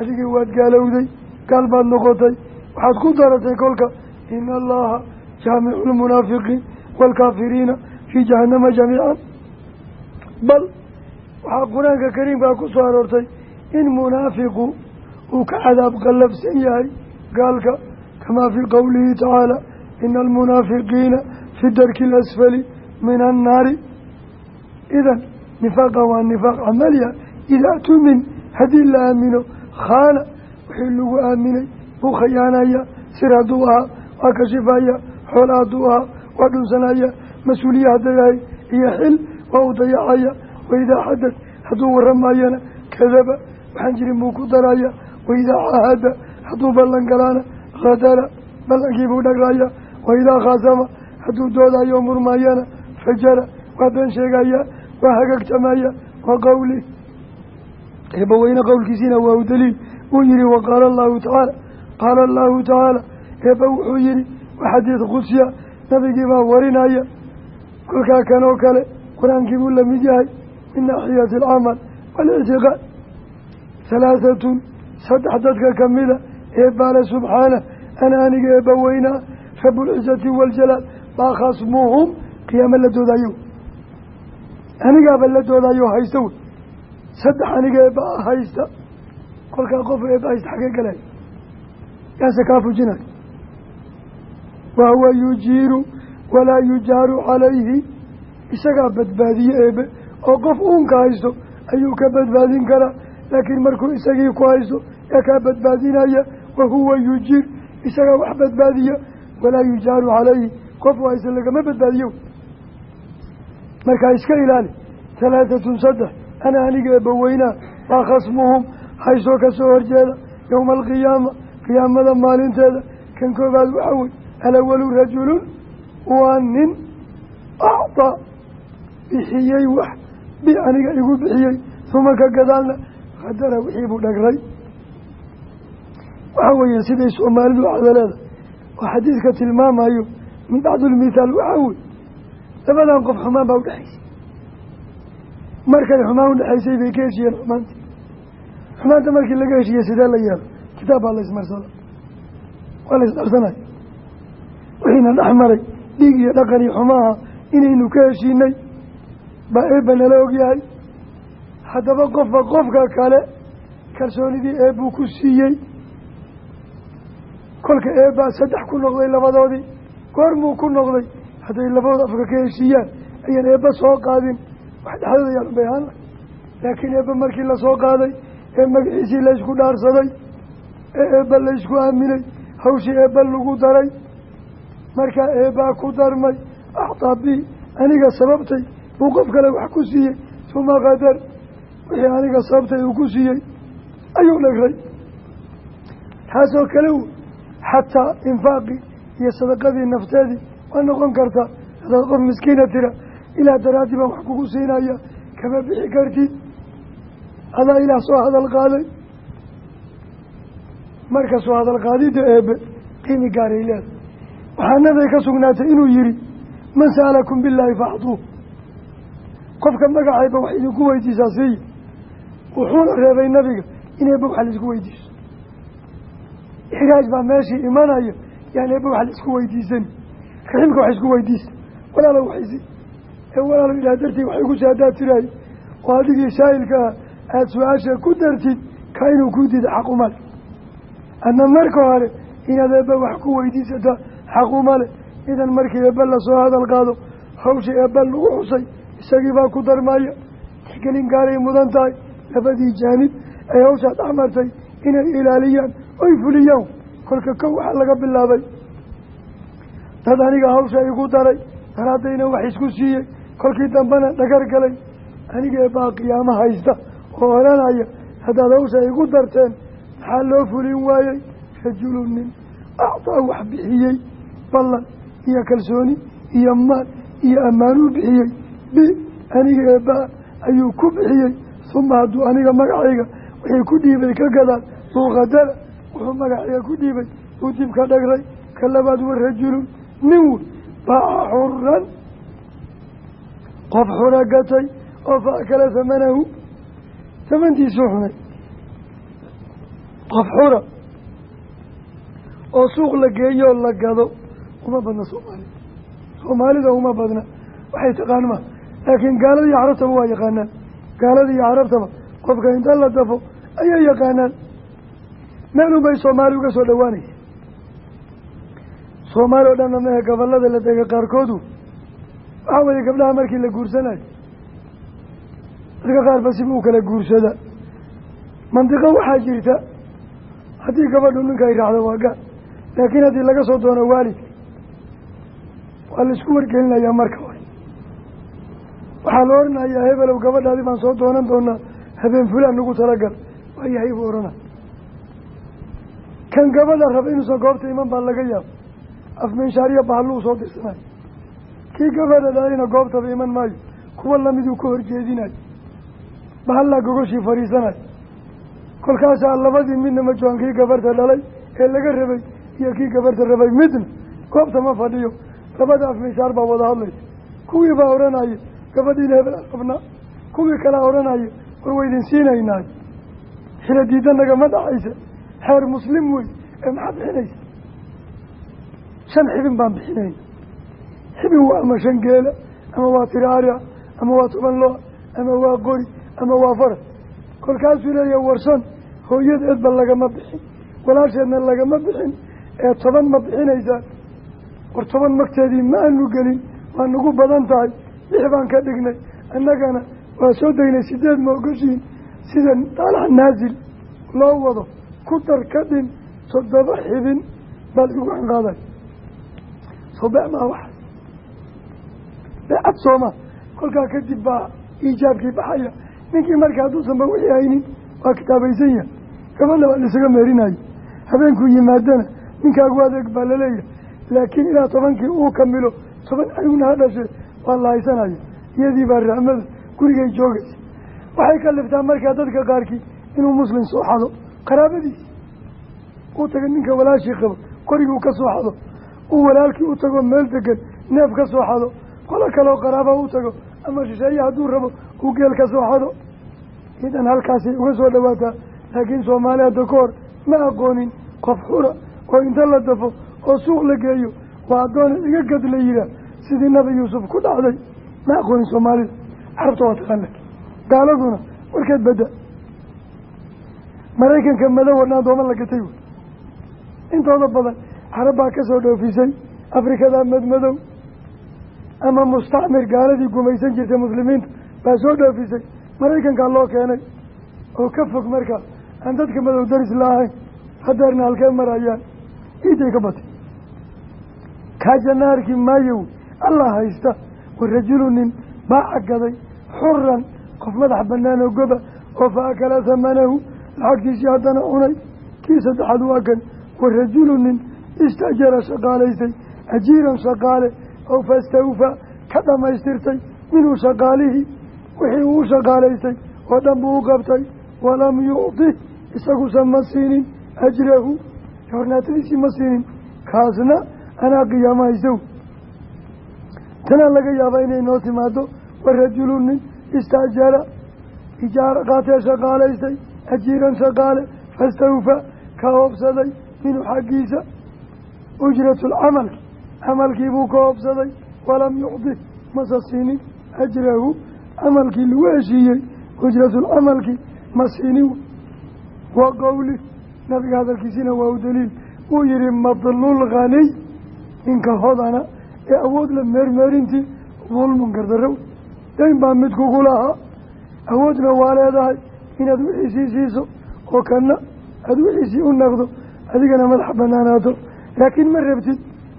adigii waad gaalowday gaal baad noqotay waxaad ku daratay kolka ina allaha jaamicu lmunaafiqiin waalkaafiriina fii jahannama jamiican bal waxaa qur'aanka kariimkaa ku soo aroortay in munaafiqu uu ka cadaab qallafsan yahay gaalka kamaa fii qowlihi tacaala ina almunaafiqiina fi darki alasfali min annaari idan nifaaqa waa nifaaq camaliya idaa tumin haddii la aamino khaana wixii lagu aaminay buu khayaanaya sir hadduu ahaa waa kashifaya xoola hadduu ahaa waa dhunsanaya mas'uuliya hadday ahay iyo xil waa u dayacaya waidaa xadad hadduu warramayana kadaba waxaan jirin buu ku daraya waidaa caahada hadduu ballan galaana khadala ballankiibuu dhagraya waidaa khaasama hadduu doodayo murmayana fajara waa been sheegaya waa hagaagtamaya wa qowli eebbaweyne qowlkiisiina waa u daliil. Wuu yihi waqaala allahu tacaala qaala allahu tacaala. Eebba wuxuu yihi wa xadiid qudsiya nabigii baa warinaya kolkaa kan oo kale qur'aankii buu la mid yahay min naaxiyati alcamal waalictiqaad halaahatun saddex dadka kamida eebbaale subxaana ana aniga eebba weynaa rabulcizati waljalaal baa khasmuhum qiyaamo la doodayo anigaaba la doodayo haysta wey saddex aniga eebba haysta kolkaa qof eebba haysta xagee galay yaase kaa fujinayo wahuwa yujiiru walaa yujaaru calayhi isagaa badbaadiye eebe oo qof uunka haysto ayuu ka badbaadin karaa laakiin markuu isagii ku haysto yaa kaa badbaadinaya wahuwa yujiir isagaa wax badbaadiya walaa yujaaru calayhi. Qof haysto lagama badbaadiyo. Markaa iska ilaali. Halaatatun saddex. Ana aniga eebbaweynaa waa khasmuhum. Haysoo ka soo horjeeda yowma alqiyaama qiyaamada maalinteeda. Kan koobaad waxaa wey alawalu rajulun waa nin actaa bixiyey wax bi aniga igu bixiyey. Uma ka gadaalna khadara wixii buu dhagray waxaa weeye siday soomaalidu cadaleeda oo xadiidka tilmaamayo min bacdulmithaal waxaa wey labadan qof xumaan baa udhexaysay markay xumaan udhexaysay bay ka heshiyeen xumaantii. Xumaanta markii laga heshiiyey sidee la yeelo kitaab baa la ismarsada waa la isdharsanaya wixiina dhex maray dhiig iyo dhaqan iyo xumaha inaynu ka heshiinay. Baa eebba nala ogyahay haddaba qofba qofka kale kalsoonidii eebbuu ku siiyey. kolka eebbaa saddex ku noqday labadoodii goormuu ku noqday hadday labadooda afka ka heshiiyaan ayaan eebba soo qaadin. Wax dhexdooda yaalan bay ahaan laakiin eebba markii la soo qaaday ee magaciisii laysku dhaarsaday ee eebba laysku aaminay hawshii eebba lagu daray markaa eebbaa ku darmay. Actaa bi aniga sababtay buu qof kale wax ku siiyey. Suma qadar wixii aniga sababtay uu ku siiyey ayuu dhagray taasoo kale xataa infaaqii iyo sadaqadii nafteedii waa noqon karta hadaad qof miskiina tira. Ilaa daraadii baan wax kugu siinaya kama bixi kartid. Adaa ilaah soo hadal qaaday. Marka soo hadal qaadidda eebe qiimi gaaray leeda waxaa nabiga ka sugnaatay inuu yihi man sa'alakum billaahi faxduu qofka magacayba wax idinku weydiisaa siiya wuxuuna reebay nabiga in eebba wax la isku weydiiso. Ixraaj baa meeshii imanaya yaan eebba wax la isku weydiisani. Raximka wax isku weydiisa walaalo waxaysi ee walaalo ilaah dartii waxay ku saadaad tiraay oo adigii saa'ilka ah aada su'aasha ku dartid ka inuu kuu diida xaqumale adna marka hore inaad eebba wax ku weydiisataa xaqumale idan markii eebba la soo hadal qaado hawshii eebba lagu xusay isagii baa ku darmaya. Tixgelin gaaray mudan tahay labadii jaanib ay hawshaa dhexmartay inay ilaaliyaan oy fuliyaan. Kolka kow waxaa laga bilaabay. Dad aniga hawsha igu daray daraadayna wax isku siiyey kolkii dambena dhagar galay aniga eebbaa qiyaamo haysta oo odhanaya haddaad hawsha igu darteen maxaa loo fulin waayey? Rajulu nin actaa wax bixiyey ballan iyo kalsooni iyo maal iyo ammaanuu bixiyey. Bi aniga eebbaa ayuu ku bixiyey uma hadduu aniga magacayga wixii ku dhiibay ka gadaal buu qadara wuxuu magacayga ku dhiibay uu dib ka dhagray ka labaad wa rajulun nin wey baaca xuran qof xura gatay oo fa akala samanahu samantiisuu xunay. Qof xura oo suuq la geeyoo la gado uma badna soomaalida soomaalida uma badna. Waxay taqaan ma laakiin gaalada iyo carabtaba waa yaqaanaan gaalada iyo carabtaba qofka inta la dafo ayay yaqaanaan. Meel unbay soomaali uga soo dhawaanaysa soomaali oo dhanna mehe gobollada la dega qaarkoodu waxaa weeye gabdhaha markii la guursanayo dadka qaarba siba u kala guursada. Mandiqo waxaa jirta haddii gabadhu ninka ay raacdo waa gaal laakiin haddii laga soo doono waalidka waa la isku wargelinayaa marka waxaa la oranayaa hebelow gabadhaadi baan soo doonan doonaa habeen fulaan nagu talagal. Waayahay buu orana kan gabadha raba inuusan goobta iman baa laga yaaba afminshaariya bahalluu soo dirsanayo kii gabadha dhalayna goobtaba iman maayo kuwa lamiduu ka horjeedinayo bahallaa gogoshii fadhiisanayo kolkaasaa labadii midna ma joogan kii gabarta dhalay ee laga rabay iyo kii gabarta rabay midna goobta ma fadhiyo. Labada afminshaar baa wada hadlaysa. Kuwii baa odhanaya gabadhiina hebel qabnaa kuwii kalea odhanaya war waydin siinaynaayo. Xila diidanaga ma dhacaysa xeer muslim wey ee maxaad bixinaysa? Shan xibin baan bixinayna. Xibin waa ama shan geela ama waa tiraariya ama waa toban loo ama waa qori ama waa faras kolkaasuu leeyahay warsan hooyadeedba lagama bixin walaasheedna lagama bixin ee toban ma bixinaysaan war toban magteedii ma aanu gelin waa nagu badan tahay lix baan ka dhignay. Annagana waa soo degnay sideed ma ogoshiin sida daalac naasil loo wado ku dar ka dhin toddoba xibin baad igu xanqaaday soo be maa waxaas beecad sooma kolkaa kadib baa iijaabkii baxaya. Ninkii marka hadduusanba wixii haynin waa kitaabaysan yahay. Gabadha waa laisaga meerinayo. Habeenkuu yimaadana ninkaagu adeeg baa la leeyahay laakiin ilaa tobankii uu kamilo toban ayuna ha dhashe waa la haysanaya iyadii baa rahmada gurigay joogaysa waxay ka liftaa markaa dadka qaarkii inuu muslim soo xado qaraabadiisi uu taga ninka walaashii qabo qoriguu ka soo xado. Uu walaalkii u tago meel degan neef ka soo xado. Qolo kaleo qaraaba u tago ama shisheeye hadduu rabo uu geel ka soo xado. Idan halkaasay uga soo dhawaataa laakiin soomaali hadda ka hor ma aqoonin qof xura oo inta la dafo oo suuq la geeyo. Waa addoona iga gad la yihaah sidii nabi yuusuf ku dhacday ma aqoonin soomaalida carabta waa taqaana gaaladuna warkeed badda maraykanka madow wadna addooma la gatay wey intooda badan carab baa ka soo dhoofisay afrikada madmadow ama mustacmir gaaladii gumaysan jirtay muslimiinta baa soo dhoofisay. Maraykankaa loo keenay oo ka fog markaa aan dadka madow daris la ahayn hadeerna halkee marayaan ciiday ka batay. Kaajana arki maayow allah haysta wa rajulu nin baa cagaday xuran qof madax banaan oo goba oo fa akala hamanahu lacagtiisii haddana cunay kii saddexaad waa kan wa rajulu nin istajara shaqaalaystay ajiiran shaqaale oo fastawfaa ka dhammaystirtay minhu shaqaalihii wixii uu shaqaalaystay oo dhan buu u qabtay walam yucdih isagusan ma siinin ajrahu hornaatadiisii ma siinin kaasna anaa qiyaama haysow tanaa laga yaabaa inay noo timaado wa rajulu nin istaajara ijaara qaatee shaqaalaystay ajiiran shaqaale fastawfa ka hoobsaday minhu xaggiisa ujratu lcamalki camalkiibuu ka hoobsaday walam yucdih masa siinin ajrahu camalkii lagu heshiiyey ujratulcamalki ma siinin. Wa qowli nabiga hadalkiisina waa u daliil wuu yihi madlul khaniy ninka hodana ee awood la meermeerintii dulmun gardarow dayn baa mid kugu lahaa awoodna waa leedahay inaad wixiisii siiso oo kana aada wixiisii u naqdo adigana madax banaanaato laakiin ma rabtid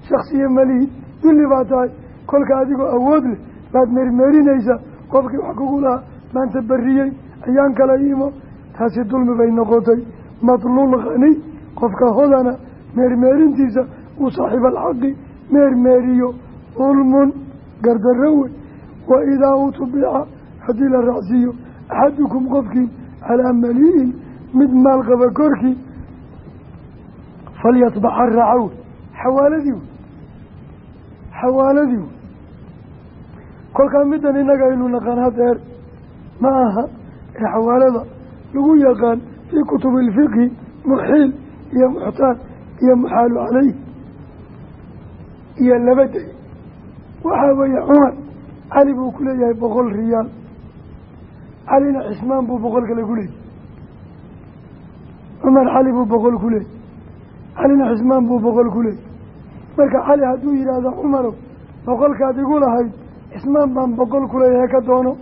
shaksiya malihi dulli baa tahay. Kolka adigoo awood leh baad meermeerinaysaa qofkii wax kugu lahaa maanta bariyey ayaan kala imo taasi dulmi bay noqotay. Madluul khani qofka hodana meermeerintiisa uu saaxiib alxaqi meermeeriyo dulmun gardarro wey. Wa idaa utubica haddii la raacsiiyo axadukum qofkii calaa malii'in mid maal qaba korkii falyatbaxa raaca wey. Xawaaladii wey. Xawaaladii wey. Kolkaa middan innaga aynu naqaan hadeer ma aha ee xawaalada lagu yaqaan fii kutubi ilfiqhi muxiil iyo muxtaal iyo muxaalu caleyh iyo laba day. Waxaa weeye cumar cali buu ku leeyahay boqol riyaal calina cismaan buu boqol kale ku leeyahy cumar cali buu boqol ku leeyay calina cismaan buu boqol ku leeyay marka cali hadduu yidhaahdo cumarow boqolkaad igu lahayd cismaan baan boqol ku leeyahay ka doono.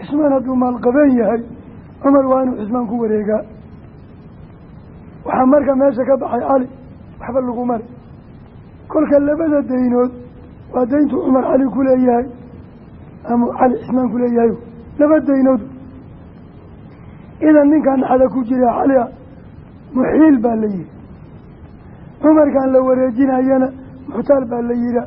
Cismaan hadduu maalqabeen yahay cumar waa inuu cismaan ku wareegaa. Waxaa marka meesha ka baxay cali waxba lagu mari kolka labada daynood waa dayntu cumar cali ku leeyahay ama cali cismaan ku leeyahay. Laba daynood. Idan ninkan dhaxda ku jira cali a muxiil baa la yihi cumarkan la wareejinayana muxtaal baa la yihaa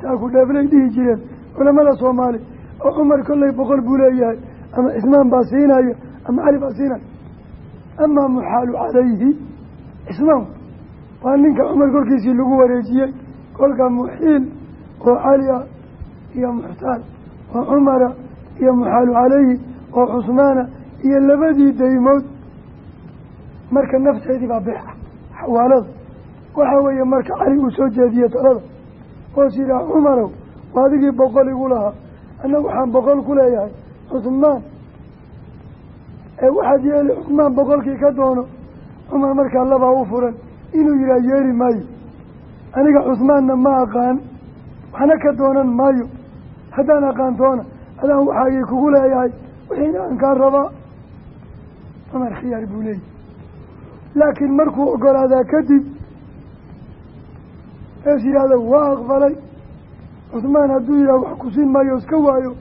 taa ku dheeflay dhihi jireen culamada soomaali. Oo cumar kollay boqol buu leeyahay. Ama cismaan baa siinaya ama cali baa siinaya amaa muxaalu calayhi cismaan waa ninka cumar korkiisii lagu wareejiyey kolka muxiil oo cali ah iyo muxtaal oo cumara iyo muxaalu calayhi oo cusmaana iyo labadii daymood. Marka nafteedii baa beeca xawaalada waxaa weeye marka cali uu soo jeediye talada oo sidaa cumarow waa adigii boqol igu lahaa anna waxaan boqol ku leeyahay cusmaan. Ee waxaad yeeli cusmaan boqolkii ka doono. Cumar markaa labaa u furan inuu yihaha yeeli maayo. Aniga cusmaanna ma aqaan. Waxna ka doonan maayo. Haddaan aqaantoona adaan waxaagii kugu leeyahay wixiina aan kaa rabaa. Cumar khiyaar buu leeyahy laakiin markuu ogolaadaa kadib ees yidhaahda waa aqbalay. Cusmaan hadduu yidhaha wax ku siin maayo iska waayo.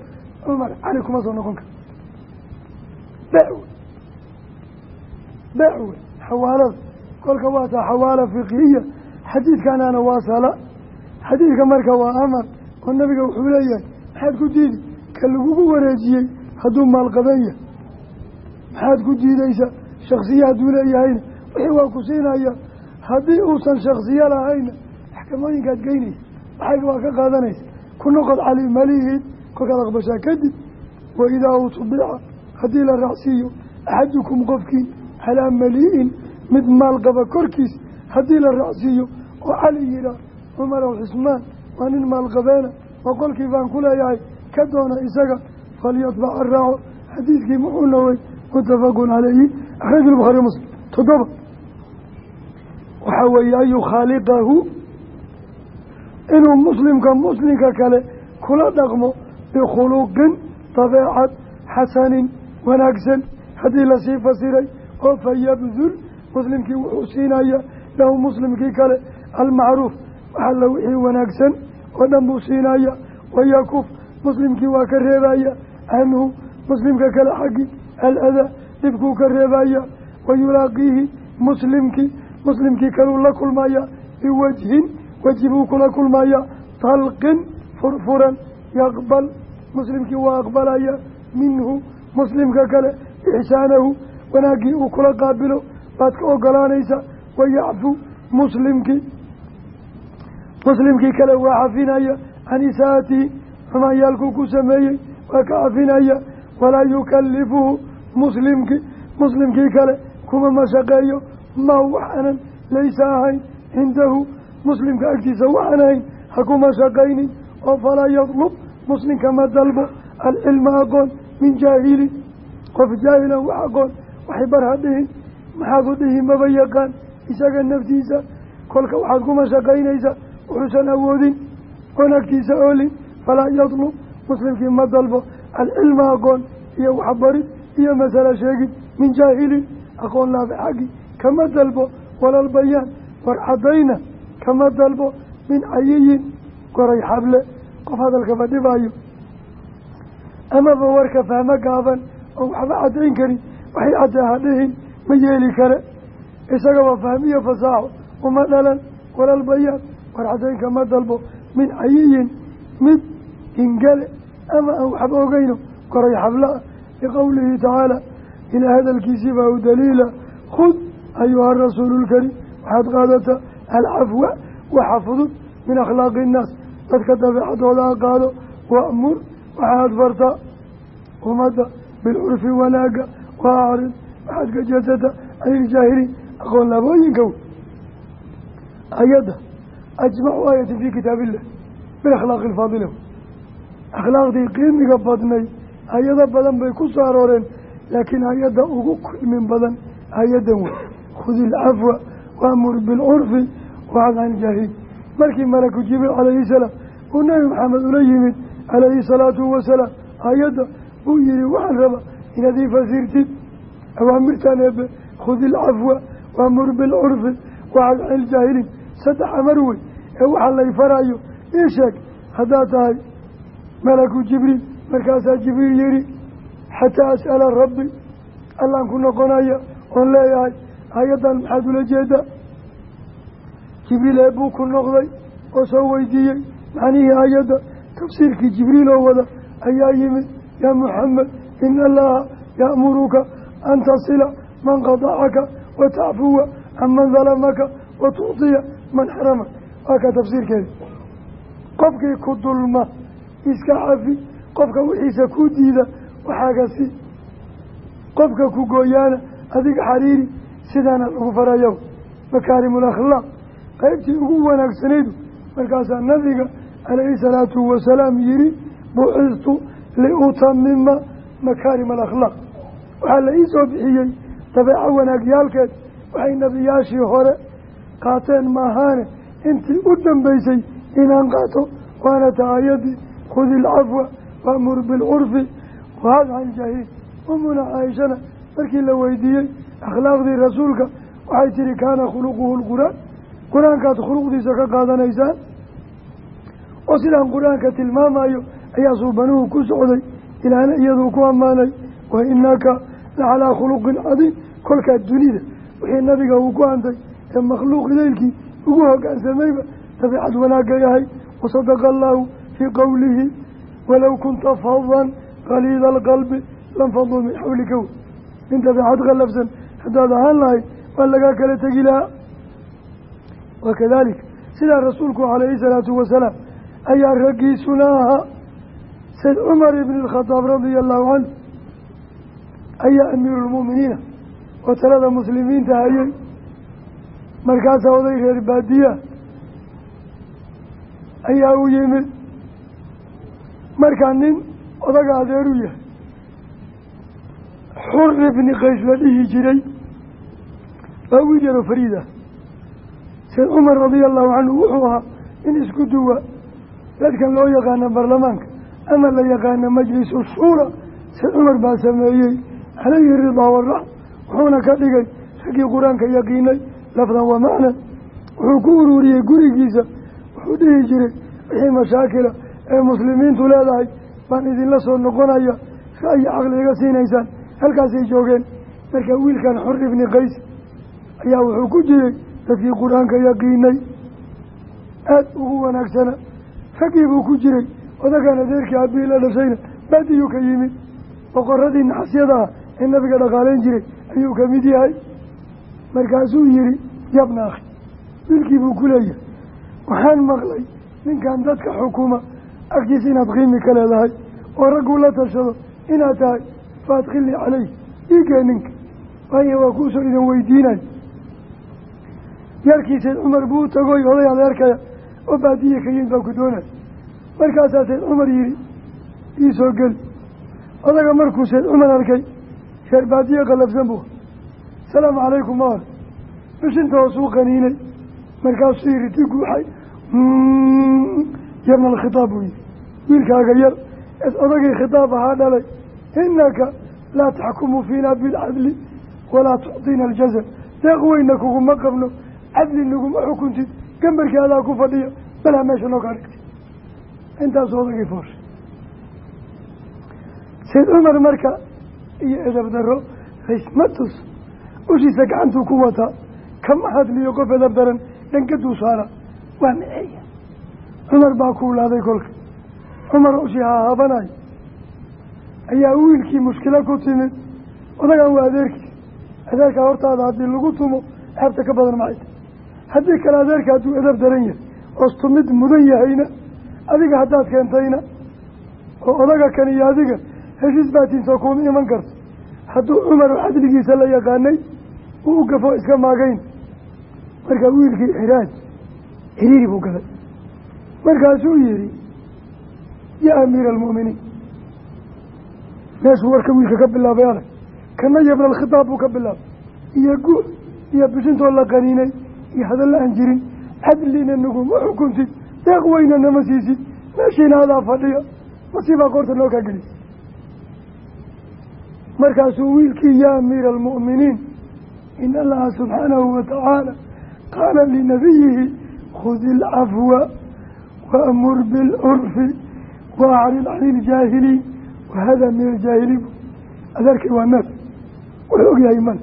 Cumar cali kuma soo noqon karo bewe bewe xawaalada kolka waa taa xawaala fiqhiya xadiidkanana waa sala. Xadiidka marka waa amar oo nabiga wuxuu leeyahay maxaad ku diidi? Ka lagugu wareejiyey hadduu maalqaban yahay. Maxaad ku diideysa shaksiye hadduu leeyahayna. Wixii waa ku siinaya haddii uusan shaksiye lahayna maxkamooyinkaad geynaysa. Waxayga waa ka qaadanaysa. Ku noqod cali malihiid kolkaad aqbashaa kadib wa idaa utubica haddii la raacsiiyo axadukum qofkiin calaa malii'in mid maal qaba korkiis haddii la raacsiiyo oo cali yihaa cumar ow xusmaan waa nin maalqabeena boqolkii baan ku leeyahay ka doona isaga falyatbac araaco xadiidkii muxuu nowey muttafaqun calayhi akhraja lbukhaari muslim. Toddoba. Waxaa weeye an yukhaaliqahu inuu muslimka muslimka kale kula dhaqmo bikhuluqin dabeecad xasanin wanaagsan. Haddii la sii fasiray oo fayabdul muslimkii wuxuu siinaya lahu muslimkii kale almacruuf waxalla wixii wanaagsan oo dhan buu siinaya wayakuf muslimkii waa ka reebaya canhu muslimka kale xaggii aladaa dhibkuu ka reebaya wayulaaqiihi muslimkii muslimkii kaluu la kulmaya biwajhin weji buu kula kulmaya talqin furfuran yaqbal muslimkii waa aqbalaya minhu muslimka kale ixsaanahu wanaaggii uu kula qaabilo baad ka ogolaanaysa wayacfu muslimkii muslimkii kale waa cafinaya can isaatihi xumaanyaalkuu ku sameeyey waa ka cafinaya walaa yukalifuhu muslimkii muslimkii kale kuma mashaqeeyo ma waxaanan laysa ahayn cindahu muslimka agtiisa waxaan ahayn ha ku mashaqaynin oo falaa yadlub muslimka ma dalbo alcilma aqoon min jaahilin qof jaahilan wax aqoon waxay bar ha dhihin maxaad u dhihi maba yaqaan. Isaga naftiisa kolka waxaad ku mashaqaynaysaa wuxuusan awoodin oon agtiisa oolin. Falaa yadlub muslimkii ma dalbo. Alcilma aqoon iyo waxbarid iyo masala sheegid min jaahilin aqoon laabe xaggi. Kama dalbo walalbayaan war caddayna kama dalbo. Min cayiyin goray xable. Qof hadalkaba dhibaayo. Amaba warka fahmo gaaban. Oo waxba caddayn karin. Waxay caddee ha dhihin ma yeeli kare. Isagaba fahmiyo fasaaxo uma dhalan walalbayaan war caddayn kama dalbo. Min cayiyin mid ingale ama aan waxba ogeyno goray xabla-a liqowlihi tacaala ilaa hadalkiisii baa u daliila. Khud ayuha rasuulu lkariim waxaad qaadataa alcafwa waxa fudud min akhlaaqi innaas dadka dabeecadooda a qaado wa'mur waxaad fartaa ummadda bilcurfi wanaaga wa acrid waxaad ka jeesataa can iljaahiliin aqoon wey ayadda ajmacu aayatin fii kitaab illah bilakhlaaqi alfaadila akhlaaqdii qiimiga badnayd hay'ado badan bay ku soo arooreen laakiin hay'adda ugu kulmin badan hay'addan wey khudi ilcafwa waamur bilcurfi wacad can iljaahiliin markii malaku jibriil calayhi salaam uu nebi maxamed ula yimid calayhi salaatu wasalaam hay'adda uu yihi waxaan rabaa inaad ii fasirtid awaamirtan eebe khudi ilcafwa waamur bilcurfi wacad can iljaahiliin saddex amar wey ee waxaa lay faraayo ii sheeg haddaad tahay malaku jibriil markaasaa jibriil yihi xataa as'ala rabbi allaan ku noqonaya oon leeyahay hay'addan maxaad ula jeedaa jibriil eebbuu ku noqday oo soo weydiiyey macnihii hay'adda tafsiirkii jibriil oo wada ayaa yimid yaa muxamed ina allaha ya'muruka an tasila man qadacaka wa tacfuwa can man dalamaka wa tuctiya man xarama waa ka tafsiirkeeda qofkii ku dulma iska cafi qofka wixiisa ku diida waxaaga si qofka ku gooyaana adiga xariiri sidaana lagu farayo makaarimul akhlaaq qeybtii ugu wanaagsanaydu markaasaa nabiga calayhi salaatu wasalaam yihi bucistu liutamima makaarim alakhlaaq waxaa la ii soo bixiyey dabeeco wanaagyaalkeed waxay nebiyaashii hore qaateen maahaane intii u dambeysay inaan qaato waana taayadii khudi ilcafwa waamur bilcurfi wahad can iljaahiliin umuna caaishana markii la weydiiyey akhlaaqdii rasuulka waxay tihi kaana khuluquhu lqur'aan qur'aankaad khuluqdiisa ka qaadanaysaan? Oo sidaan qur'aanka tilmaamayo ayaa suubanuhu ku socday ilaahna iyaduu ku ammaanay wa inaka la calaa khuluqin cadiim kolkaa dunida wixii nabiga uu ku hantay ee makhluuq idaylkii ugu hogaansamayba dabiicad wanaagga yahay wasadaqa allaahu fii qowlihi walow kunta fadan kaliida alqalbi lanfaduu min xawlika wey nin dabiicad qallafsan haddaad ahaan lahayd waa lagaa kala tegi lahaa wakadalika sidaa rasuulku calayhi salaatu wasalaam ayaa raggiisuna ahaa sayd cumar ibn alkhadaab radia allahu canhu ayaa amiiruulmu'miniina oo talada muslimiinta hayay. Markaasaa oday reer baadiya ayaa u yimid. Markaa nin odaga adeeru yahay xuri bni qays la dhihi jiray. Waa wiil yaroo fariid ah sayd cumar radia allahu canhu wuxuu ahaa in isku duwa. Dadkan loo yaqaano baarlamaanka ama la yaqaano majlisu shuura. Sayd cumar baa sameeyey calayhi ridaa warax wuxuuna ka dhigay raggii qur'aanka yaqiinay. Lafdan wa macnan wuxuu ku ururiyey gurigiisa. Wuxuu dhihi jiray wixii mashaakila ee muslimiintu leedahay baan idinla soo noqonaya. Ra'yi caqli iga siinaysaan. Halkaasay joogeen. Marka wiilkan xor ibni qays ayaa wuxuu ku jiray dadkii qur'aanka yaqiinay. Aada ugu wanaagsana. Raggii buu ku jiray. Odagan adeerkii aabihii la dhashayna baadiyuu ka yimid. Boqoradii naxasyada ah ee nabiga dhaqaaleyn jiray ayuu ka mid yahay. Markaasuu yihi yabna akhi wiilkii buu ku leeyahay. Waxaan maqlay ninkan dadka xukuma agtiisa inaad qiimi ka leedahay oo ragguu la tashado inaad tahay faadkhilnii caleyh iigee ninka. Waayo waa kuusoo idin weydiinayo yarkii sayd cumar buu u tagoy oday adeerkaya oo baadiye ka yimid baa ku doonay. Markaasaa sayd cumar yihi iisoo geli odaga markuu sayd cumar arkay reer baadiye qalabsan buu asalaamu calaykum ma hor bishinta hoosuu qaniinay markaasuu yihi ti guuxay yabna alkhitaab buu yihi wiilkaaga yar es odagii khitaab ahaa dhalay inaka laa taxkumu fiina bilcadli walaa tucطina aljaza deeq weyna kuguma qabno cadli naguma xukuntid gambarkii adaa ku fadhiya balaa meesha noo kaa dhigtay intaasu odagii fooshay sayd cumar marka iyo edab daro raysmatus ushiisa gacantuu ku wataa kama hadliyo qof edab daran dhankaduu saara. Waa miceeya cumar baa kuulaaday kolka. Cumar ushii haahabanayo ayaa wiilkii mushkilo ku timid. Odagan waa adeerkiis adeerkaa hortaada haddii lagu tumo ceebta ka badan maxay tahy haddii kale adeerka hadduu edab daran yahay oostumid mudan yahayna adiga haddaad keentayna oo odaga kan iyo adiga heshiis baatiinsa kuuma iman karto hadduu cumar xadligiisa la yaqaanay uu u gafo iska maagayn. Markaa wiilkii xiraaj xiriiri buu galay. Markaasuu yihi yaa amiira almu'miniin meeshuu warka wiilka ka bilaabay adag. Kana yabna alkhitaab buu ka bilaabay. Iyo guur iyo bishintoo la qaniinay iyo hadalla aan jirin cadlina naguma xukuntid deeq weyna nama siisid. Meeshiina adaa fadhiya masiibaa qoorta noo kaa gelisay markaasuu wiilkii yaa amiira almu'miniin in allaha subxaanahu watacaala qaala linabiyihi khudi ilcafwa waamur bilcurfi waacrid cani iljaahiliin wahada min aljaahiliin. Adeerkay waa neef wuxuu ogyahay male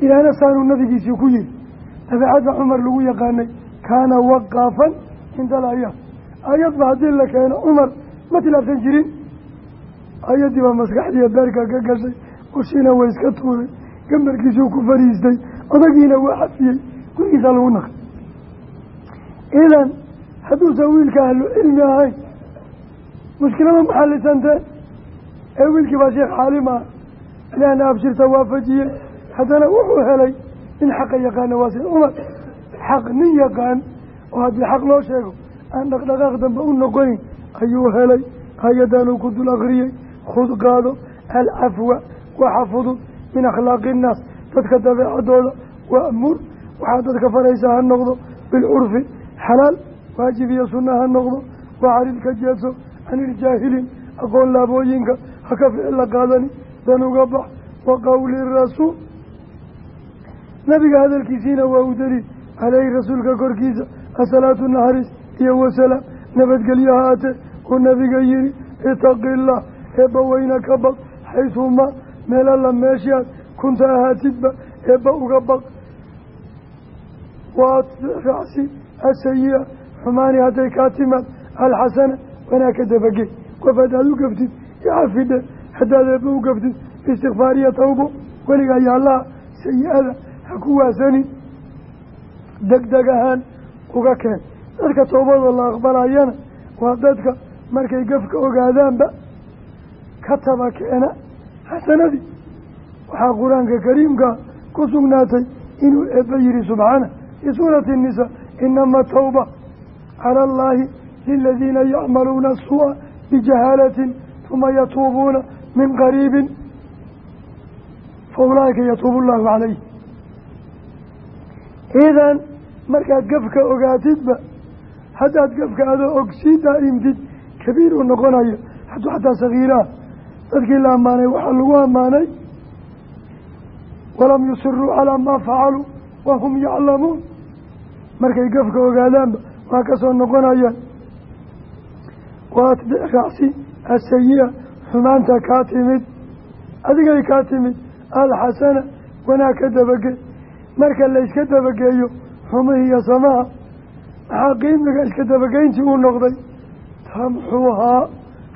ilaahna saanuu nabigiisii ku yihi dabeecadda cumar lagu yaqaanay kaana waqaafan cinda alayaad aayadba haddii la keeno cumar ma tilaabsan jirin ayaddii baa maskaxdiiya beerka ka gashay ushiina waa iska tuuray gambarkiisuu ku fadhiistay odagiina waa xafiyey gurigiisaa lagu naqay idan hadduusan wiilka ahlu cilmi ahayn mushkilada maxallisantee ee wiilkii baa sheekh xaalim ah ilaahna abshirta waafajiye haddana wuxuu helay nin xaqa yaqaana waa sid cumar xaq nin yaqaan oo haddii xaq loo sheego aan dhaqdhaqaaq dambe u noqonin ayuu helay hay'adan uu ku dul akriyey khud qaado alcafwa waxa fudud min akhlaaqi innaas dadka dabeecadooda waamur waxaa dadka faraysa ha noqdo bilcurfi xalaal waajib iyo sunna ha noqdo. Wacarid ka jeedso can iljaahiliin aqoon laabooyinka ha ka ficil la qaadani. Dan uga bax wa qowli rasuul. Nabiga hadalkiisiina waa u daliil caleyhi rasuulka korkiisa asalaatu naxariis iyo wasalaam nabadgelyo ha nabiga yihi itaqi illah eebba weyna ka baq xaysuuma meel alla meeshaad kunta ahaatidba eebba uga baq. Waa raacsi asayi-a xumaani hadday kaa timaad alxasana wanaag ka dabagey qof haddaad u gaftid icafidhe haddaad eebba u gaftid istikfaariya tawbo weligaa yaallaha sayi-ada ha ku waasanin degdeg ahaan uga keen. Dadka toobadoo la aqbalayana waa dadka markay gafka ogaadaanba ka taba keena xasanadii. Waxaa qur'aanka kariimkaa ku sugnaatay inuu eebba yihi subxaana fii suurati nisa inama tawba cala allaahi liladiina yacmaluuna suu'a bijahaalatin huma yatuubuuna min qariibin. Fa ulaa'ika yatuubu llahu calayh idan markaad gafka ogaatidba haddaad gafka adoo og sii daa'imtid kabiir uu noqonayo hadduu xataa dadkii la ammaanay waxaa lagu ammaanay walam yusiruu calaa maa facaluu wahum yaclamuun markay gafka ogaadaanba waa ka soo noqonayaan. Wa atbic raacsi asayi-a xumaanta kaa timid. Adigay kaa timid alxasana wanaag ka dabage. Marka layska dabageeyo xumihii iyo samaha maxaa qiimiga iska dabageyntii uu noqday. Tamxuhaa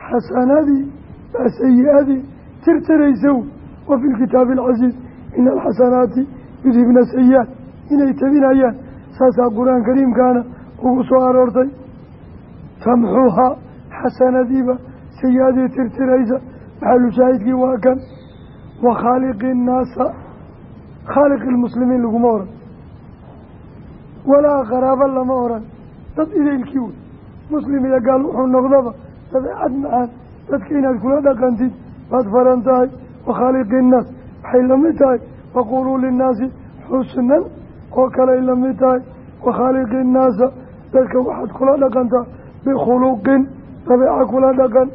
xasanadii baa sayi-adii tirtiraysa wa fi lkitaabi alcasiiz ina alxasanaati yudhibna sayi-aat inay tabinayaan saasaa qur'aan kariimkaana ugu soo aroortay tamxuhaa xasanadiiba sayi-adii tirtiraysa maxalu shaahidkii waa kan wa khaaliqi innaasa khaaliqi lmuslimiin laguma oran walaa qaraabo lama oran dad idaylkii wey muslim iyo gaal wuxuu noqdaba dabeecad macaan dadka inaad kula dhaqantid waad faran tahay wa khaaliqi waxay la mid tahay waquluu linnaasi xusnan oo kaley la mid tahay wa khaaliqi dadka waxaad kula dhaqantaa bikhuluqin dabeeca kula dhaqan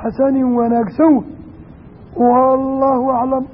xasanin wanaagsan wey wallaahu aclam